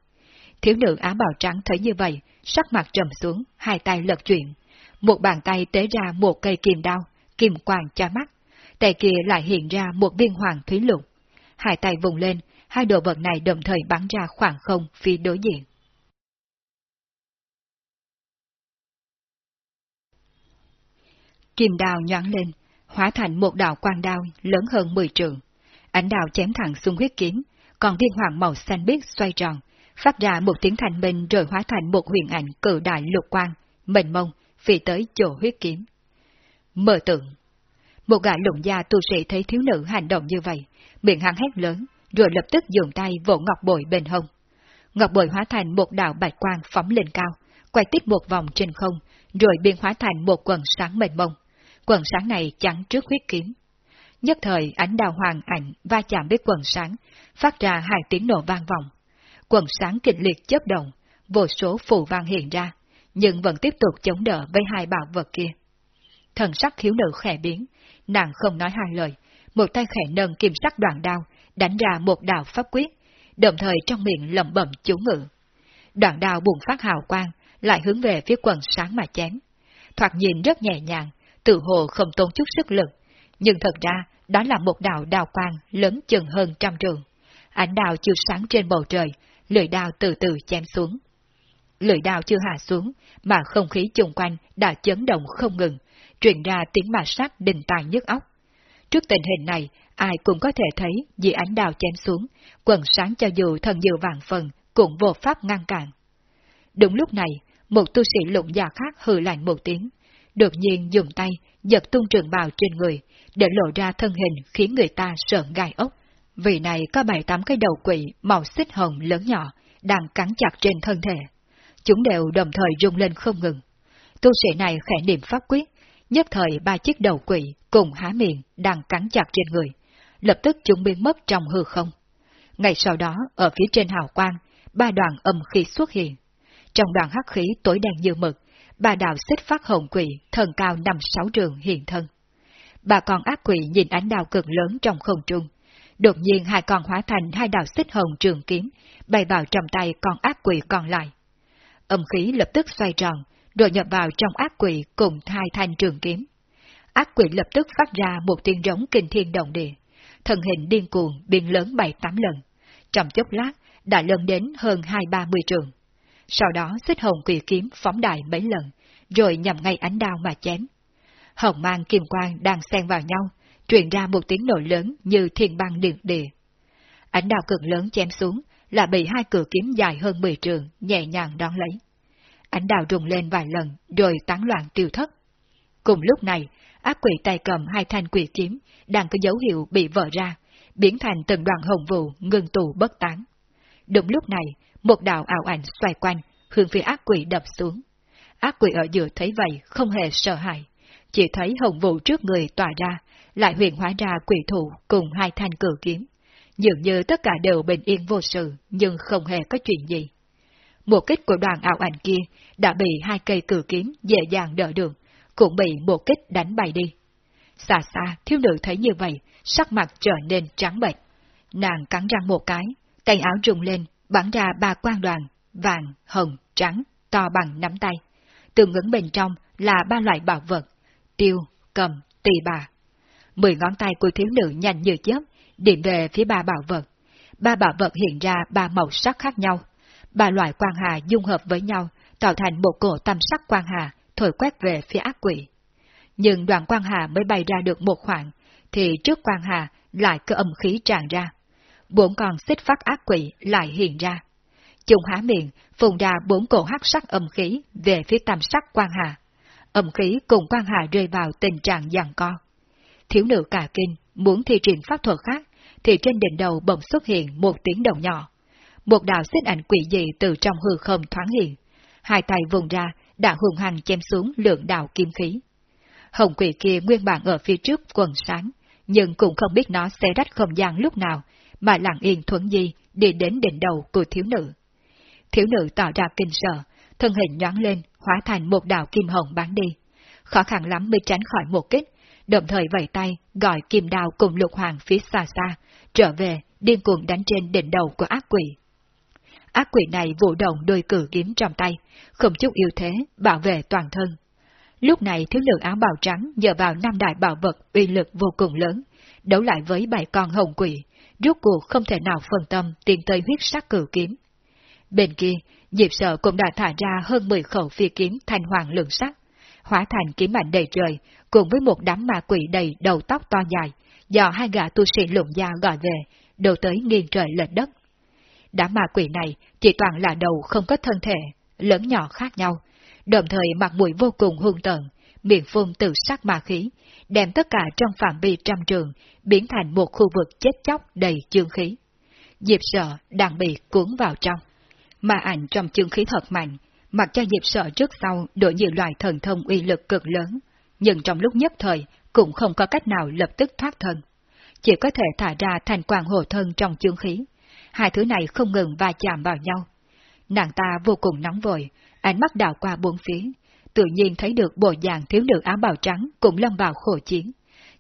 Thiếu nữ áo bào trắng thấy như vậy, sắc mặt trầm xuống, hai tay lật chuyển. Một bàn tay tế ra một cây kim đao, kim quang cho mắt. Tay kia lại hiện ra một viên hoàng thúy lục. Hai tay vùng lên, hai đồ vật này đồng thời bắn ra khoảng không phía đối diện. Kim đào nhoáng lên, hóa thành một đạo quang đao lớn hơn 10 trường. Ánh đào chém thẳng xuống huyết kiếm, còn viên hoàng màu xanh biếc xoay tròn, phát ra một tiếng thành minh rồi hóa thành một huyền ảnh cự đại lục quang, mênh mông, phi tới chỗ huyết kiếm. Mơ tượng Một gã lụng gia tu sĩ thấy thiếu nữ hành động như vậy, miệng hắn hét lớn, rồi lập tức dùng tay vỗ ngọc bội bên hông. Ngọc bội hóa thành một đạo bạch quang phóng lên cao, quay tiếp một vòng trên không, rồi biến hóa thành một quần sáng mênh mông. Quần sáng này chắn trước huyết kiếm. Nhất thời ánh đào hoàng ảnh va chạm với quần sáng, phát ra hai tiếng nổ vang vọng. Quần sáng kịch liệt chớp động, vô số phù vang hiện ra, nhưng vẫn tiếp tục chống đỡ với hai bảo vật kia. Thần sắc khiếu nữ khẽ biến, nàng không nói hai lời, một tay khẽ nâng kim sắc đoạn đao, đánh ra một đạo pháp quyết, đồng thời trong miệng lẩm bẩm chú ngữ. Đoạn đao bùng phát hào quang, lại hướng về phía quần sáng mà chém. Thoạt nhìn rất nhẹ nhàng, tự hồ không tốn chút sức lực, nhưng thật ra đó là một đạo đào quang lớn chừng hơn trăm trường. Ánh đào chiếu sáng trên bầu trời, lưỡi đao từ từ chém xuống. Lưỡi đao chưa hạ xuống, mà không khí chung quanh đã chấn động không ngừng, truyền ra tiếng ma sát đình tài nhức óc. Trước tình hình này, ai cũng có thể thấy vì ánh đào chém xuống, quần sáng cho dù thần dự vàng phần cũng vô pháp ngăn cản. Đúng lúc này, một tu sĩ lụng già khác hừ lạnh một tiếng, đột nhiên dùng tay giật tung trường bào trên người, để lộ ra thân hình khiến người ta sợ gai ốc. Vì này có bảy tám cái đầu quỷ màu xích hồng lớn nhỏ, đang cắn chặt trên thân thể. Chúng đều đồng thời rung lên không ngừng. Tu sĩ này khẽ niệm pháp quyết, nhất thời ba chiếc đầu quỷ cùng há miệng đang cắn chặt trên người. Lập tức chúng biến mất trong hư không. Ngày sau đó, ở phía trên hào quang, ba đoàn âm khí xuất hiện. Trong đoàn hắc khí tối đen như mực, ba đạo xích phát hồng quỷ thần cao năm sáu trường hiện thân. Ba con ác quỷ nhìn ánh đào cực lớn trong không trung. Đột nhiên hai con hóa thành hai đạo xích hồng trường kiếm, bay vào trong tay con ác quỷ còn lại. Âm khí lập tức xoay tròn, rồi nhập vào trong ác quỷ cùng hai thanh trường kiếm. Ác quỷ lập tức phát ra một tiếng rống kinh thiên động địa. Thần hình điên cuồng biến lớn bảy tám lần. Trong chốc lát, đã lớn đến hơn hai ba mươi trường. Sau đó xích hồng quỷ kiếm phóng đại mấy lần, rồi nhằm ngay ánh đao mà chém. Hồng mang kim quang đang xen vào nhau, truyền ra một tiếng nổ lớn như thiên băng điện địa. Ánh đao cực lớn chém xuống, là bị hai cửa kiếm dài hơn 10 trường nhẹ nhàng đón lấy. Ánh đao rùng lên vài lần, rồi tán loạn tiêu thất. Cùng lúc này, ác quỷ tay cầm hai thanh quỷ kiếm, đang có dấu hiệu bị vỡ ra, biến thành từng đoàn hồng vụ ngưng tụ bất tán. Đúng lúc này, một đạo ảo ảnh xoay quanh, hướng phía ác quỷ đập xuống. Ác quỷ ở giữa thấy vậy không hề sợ hãi, chỉ thấy hồng vụ trước người tỏa ra, lại huyền hóa ra quỷ thủ cùng hai thanh cử kiếm. Dường như tất cả đều bình yên vô sự, nhưng không hề có chuyện gì. Một kích của đoàn ảo ảnh kia đã bị hai cây cử kiếm dễ dàng đỡ được, cũng bị một kích đánh bay đi. Xa xa, thiếu nữ thấy như vậy, sắc mặt trở nên trắng bệch. Nàng cắn răng một cái, tay áo rung lên, bắn ra ba quan đoàn, vàng, hồng, trắng, to bằng nắm tay. Tương ứng bên trong là ba loại bảo vật, tiêu, cầm, tỳ bà. Mười ngón tay của thiếu nữ nhanh như chớp, điểm về phía ba bảo vật. Ba bảo vật hiện ra ba màu sắc khác nhau. Ba loại quang hà dung hợp với nhau, tạo thành một cổ tam sắc quang hà, thổi quét về phía ác quỷ. Nhưng đoàn quang hà mới bay ra được một khoảng, thì trước quang hà lại cơ âm khí tràn ra. Bốn con xích phát ác quỷ lại hiện ra. Chúng há miệng, phùng ra bốn cổ hắc sắc âm khí về phía tam sắc quang hà. Âm khí cùng quang hà rơi vào tình trạng giằng co. Thiếu nữ cả kinh, muốn thi triển pháp thuật khác, thì trên đỉnh đầu bỗng xuất hiện một tiếng đầu nhỏ. Một đạo xích ảnh quỷ dị từ trong hư không thoáng hiện. Hai tay vùng ra, đã hùng hành chém xuống lượng đạo kim khí. Hồng quỷ kia nguyên bản ở phía trước quần sáng, nhưng cũng không biết nó sẽ rách không gian lúc nào, mà lặng yên thuẫn di, đi đến đỉnh đầu của thiếu nữ. Thiếu nữ tỏ ra kinh sợ, thân hình nhoáng lên, hóa thành một đạo kim hồng bắn đi. Khó khăn lắm mới tránh khỏi một kích, đồng thời vẫy tay gọi kim đao cùng lục hoàng phía xa xa, trở về, điên cuồng đánh trên đỉnh đầu của ác quỷ. Ác quỷ này vụ động đôi cử kiếm trong tay, không chút yêu thế, bảo vệ toàn thân. Lúc này thiếu nữ áo bào trắng nhờ vào năm đại bảo vật uy lực vô cùng lớn, đấu lại với bảy con hồng quỷ, rốt cuộc không thể nào phân tâm tiến tới huyết sắc cử kiếm. Bên kia, Diệp Sợ cũng đã thả ra hơn 10 khẩu phi kiếm thành hoàng lượng sắc, hóa thành kiếm mạnh đầy trời, cùng với một đám ma quỷ đầy đầu tóc to dài, do hai gã tu sĩ lụng gia gọi về, đầu tới nghiêng trời lệch đất. Đám ma quỷ này chỉ toàn là đầu không có thân thể, lớn nhỏ khác nhau, đồng thời mặt mũi vô cùng hung tợn, miệng phun từ sắc ma khí, đem tất cả trong phạm vi trăm trường biến thành một khu vực chết chóc đầy chương khí. Diệp sợ đang bị cuốn vào trong. mà ảnh trong chương khí thật mạnh, mặc cho Diệp sợ trước sau đổi nhiều loại thần thông uy lực cực lớn, nhưng trong lúc nhất thời cũng không có cách nào lập tức thoát thân. Chỉ có thể thả ra thành quang hồ thân trong chương khí. Hai thứ này không ngừng va chạm vào nhau. Nàng ta vô cùng nóng vội, ánh mắt đảo qua bốn phía, tự nhiên thấy được bộ dạng thiếu nữ áo bào trắng cũng lâm vào khổ chiến.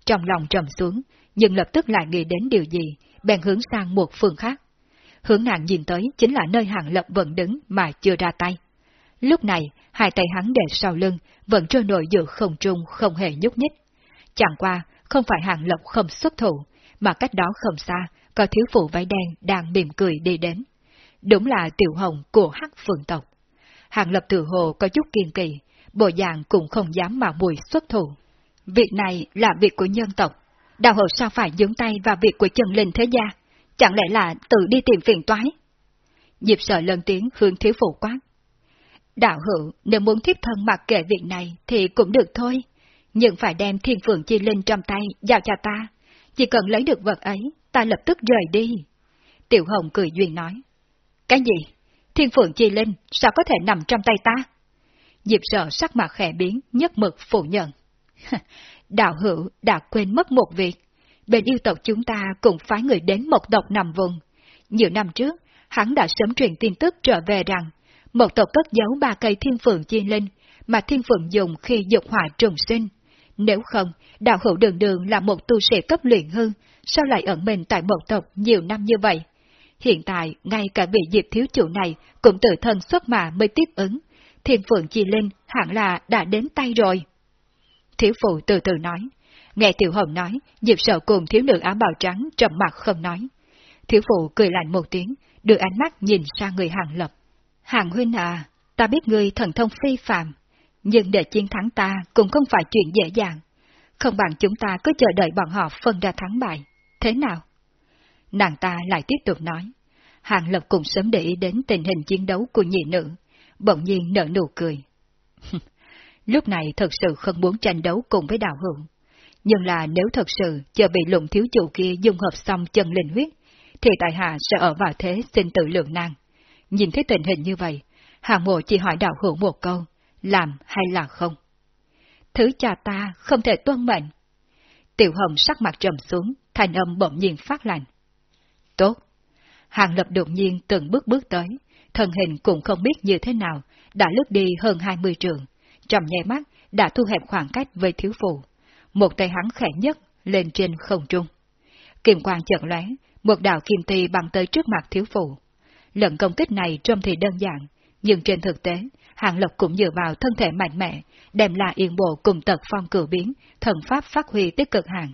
Trong lòng trầm xuống, nhưng lập tức lại nghĩ đến điều gì, bèn hướng sang một phương khác. Hướng nàng nhìn tới chính là nơi hàng lập vẫn đứng mà chưa ra tay. Lúc này, hai tay hắn để sau lưng, vẫn trôi nổi giữa không trung không hề nhúc nhích. Chẳng qua, không phải hàng lập không xuất thủ, mà cách đó không xa, có thiếu phụ váy đen đang mỉm cười đi đến. Đúng là tiểu hồng của hắc phượng tộc. Hàng lập tự hồ có chút kiên kỳ, bộ dạng cũng không dám mạo muội xuất thủ. Việc này là việc của nhân tộc, đạo hậu sao phải dướng tay vào việc của chân linh thế gia, chẳng lẽ là tự đi tìm phiền toái? Diệp sợ lần tiếng hướng thiếu phụ quát. Đạo hữu, nếu muốn thiếp thân mặc kệ việc này thì cũng được thôi, nhưng phải đem thiên phượng chi linh trong tay giao cho ta. Chỉ cần lấy được vật ấy, ta lập tức rời đi. Tiểu Hồng cười duyên nói. Cái gì? Thiên phượng chi linh sao có thể nằm trong tay ta? Diệp sở sắc mặt khẽ biến, nhất mực phủ nhận. [LAUGHS] Đạo hữu đã quên mất một việc. Bên yêu tộc chúng ta cũng phái người đến một tộc nằm vùng. Nhiều năm trước, hắn đã sớm truyền tin tức trở về rằng, một tộc cất giấu ba cây thiên phượng chi linh, mà thiên phượng dùng khi dục hỏa trùng sinh. Nếu không, đạo hữu đường đường là một tu sĩ cấp luyện hư, sao lại ẩn mình tại một tộc nhiều năm như vậy? Hiện tại, ngay cả vị diệp thiếu chủ này cũng tự thân xuất mà mới tiếp ứng, thiên phượng chi linh hẳn là đã đến tay rồi. Thiếu phụ từ từ nói. Nghe Tiểu Hồng nói, nhịp sợ cùng thiếu nữ áo bào trắng trầm mặt không nói. Thiếu phụ cười lạnh một tiếng, đưa ánh mắt nhìn sang người hàng lập. Hàng huynh à, ta biết ngươi thần thông phi phạm, nhưng để chiến thắng ta cũng không phải chuyện dễ dàng. Không bằng chúng ta cứ chờ đợi bọn họ phân ra thắng bại. Thế nào? Nàng ta lại tiếp tục nói. Hàng Lập cũng sớm để ý đến tình hình chiến đấu của nhị nữ, bỗng nhiên nở nụ cười. [LAUGHS] Lúc này thật sự không muốn tranh đấu cùng với đạo hưởng. Nhưng là nếu thật sự chờ bị lụng thiếu chủ kia dung hợp xong chân linh huyết, thì tại hạ sẽ ở vào thế xin tự lượng năng. Nhìn thấy tình hình như vậy, hàng mộ chỉ hỏi đạo hữu một câu, làm hay là không? Thứ cha ta không thể tuân mệnh. Tiểu hồng sắc mặt trầm xuống, thành âm bỗng nhiên phát lạnh. Tốt. Hàng lập đột nhiên từng bước bước tới, thân hình cũng không biết như thế nào, đã lướt đi hơn 20 trường, trong nháy mắt đã thu hẹp khoảng cách với thiếu phụ. Một tay hắn khẽ nhất lên trên không trung. Kim quang chợt lóe, một đạo kim ti bằng tới trước mặt thiếu phụ. Lần công kích này trông thì đơn giản, nhưng trên thực tế, Hàng Lộc cũng dựa vào thân thể mạnh mẽ, đem là yên bộ cùng tật phong cử biến, thần pháp phát huy tích cực hàng.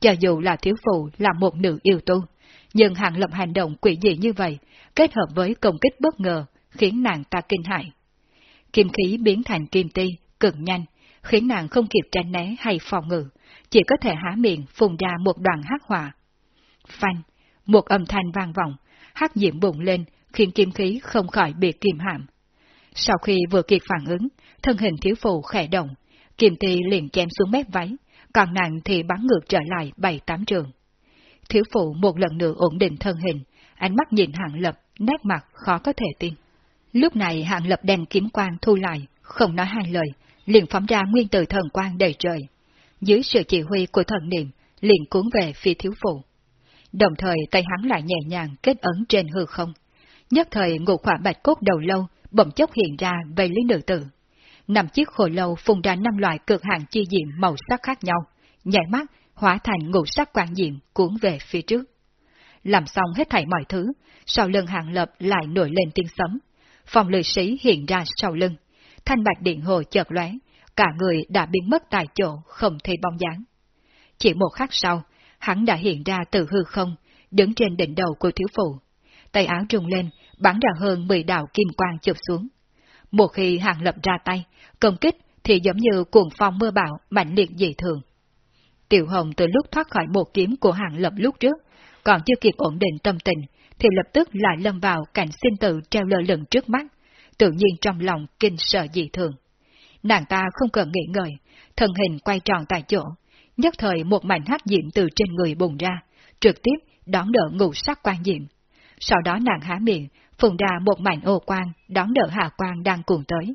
Cho dù là thiếu phụ là một nữ yêu tu, nhưng Hàng lộc hành động quỷ dị như vậy, kết hợp với công kích bất ngờ, khiến nàng ta kinh hại. Kim khí biến thành kim ti, cực nhanh, khiến nàng không kịp tránh né hay phòng ngự, chỉ có thể há miệng phun ra một đoàn hắc hỏa. Phanh, một âm thanh vang vọng, hắc diễm bùng lên, khiến kim khí không khỏi bị kìm hãm. Sau khi vừa kịp phản ứng, thân hình thiếu phụ khẽ động, kim ti liền chém xuống mép váy, còn nàng thì bắn ngược trở lại bảy tám trường. Thiếu phụ một lần nữa ổn định thân hình, ánh mắt nhìn hạng lập, nét mặt khó có thể tin. Lúc này hạng lập đèn kiếm quang thu lại, không nói hai lời, liền phóng ra nguyên tử thần quang đầy trời. Dưới sự chỉ huy của thần niệm, liền cuốn về phía thiếu phụ. đồng thời tay hắn lại nhẹ nhàng kết ấn trên hư không. Nhất thời ngụ khỏa bạch cốt đầu lâu bỗng chốc hiện ra về lý nữ tử. Năm chiếc khổ lâu phun ra năm loại cực hạn chi diệm màu sắc khác nhau, nhảy mắt hóa thành ngũ sắc quan diệm cuốn về phía trước. Làm xong hết thảy mọi thứ, sau lưng hạng lập lại nổi lên tiếng sấm. Phòng lười sĩ hiện ra sau lưng. Thanh bạch điện hồ chợt lóe, cả người đã biến mất tại chỗ, không thấy bóng dáng. Chỉ một khắc sau, hắn đã hiện ra từ hư không, đứng trên đỉnh đầu của thiếu phụ. Tay áo trùng lên, bắn ra hơn 10 đạo kim quang chụp xuống. Một khi hàng lập ra tay, công kích thì giống như cuồng phong mưa bão mạnh liệt dị thường. Tiểu Hồng từ lúc thoát khỏi một kiếm của hàng lập lúc trước, còn chưa kịp ổn định tâm tình, thì lập tức lại lâm vào cảnh sinh tử treo lơ lửng trước mắt, tự nhiên trong lòng kinh sợ dị thường. Nàng ta không cần nghĩ ngợi, thân hình quay tròn tại chỗ, nhất thời một mảnh hắc diệm từ trên người bùng ra, trực tiếp đón đỡ ngũ sắc quan diệm. Sau đó nàng há miệng, phùng ra một mảnh ô quang, đón đỡ hạ quang đang cuồng tới.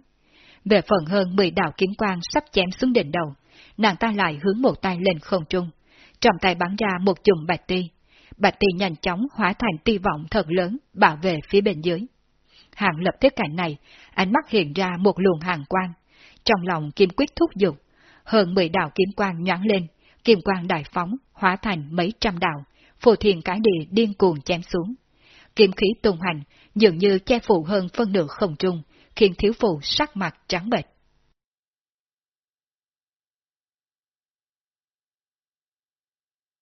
Về phần hơn 10 đạo kiếm quang sắp chém xuống đỉnh đầu, nàng ta lại hướng một tay lên không trung, trong tay bắn ra một chùm bạch ti. Bạch ti nhanh chóng hóa thành ti vọng thật lớn, bảo vệ phía bên dưới. Hàng lập thế cảnh này, ánh mắt hiện ra một luồng hàng quang. Trong lòng kim quyết thúc giục, hơn 10 đạo kiếm quang nhoáng lên, kim quang đại phóng, hóa thành mấy trăm đạo, phù thiền cái địa điên cuồng chém xuống. Kim khí tung hành, dường như che phủ hơn phân nửa không trung, khiến thiếu phụ sắc mặt trắng bệch.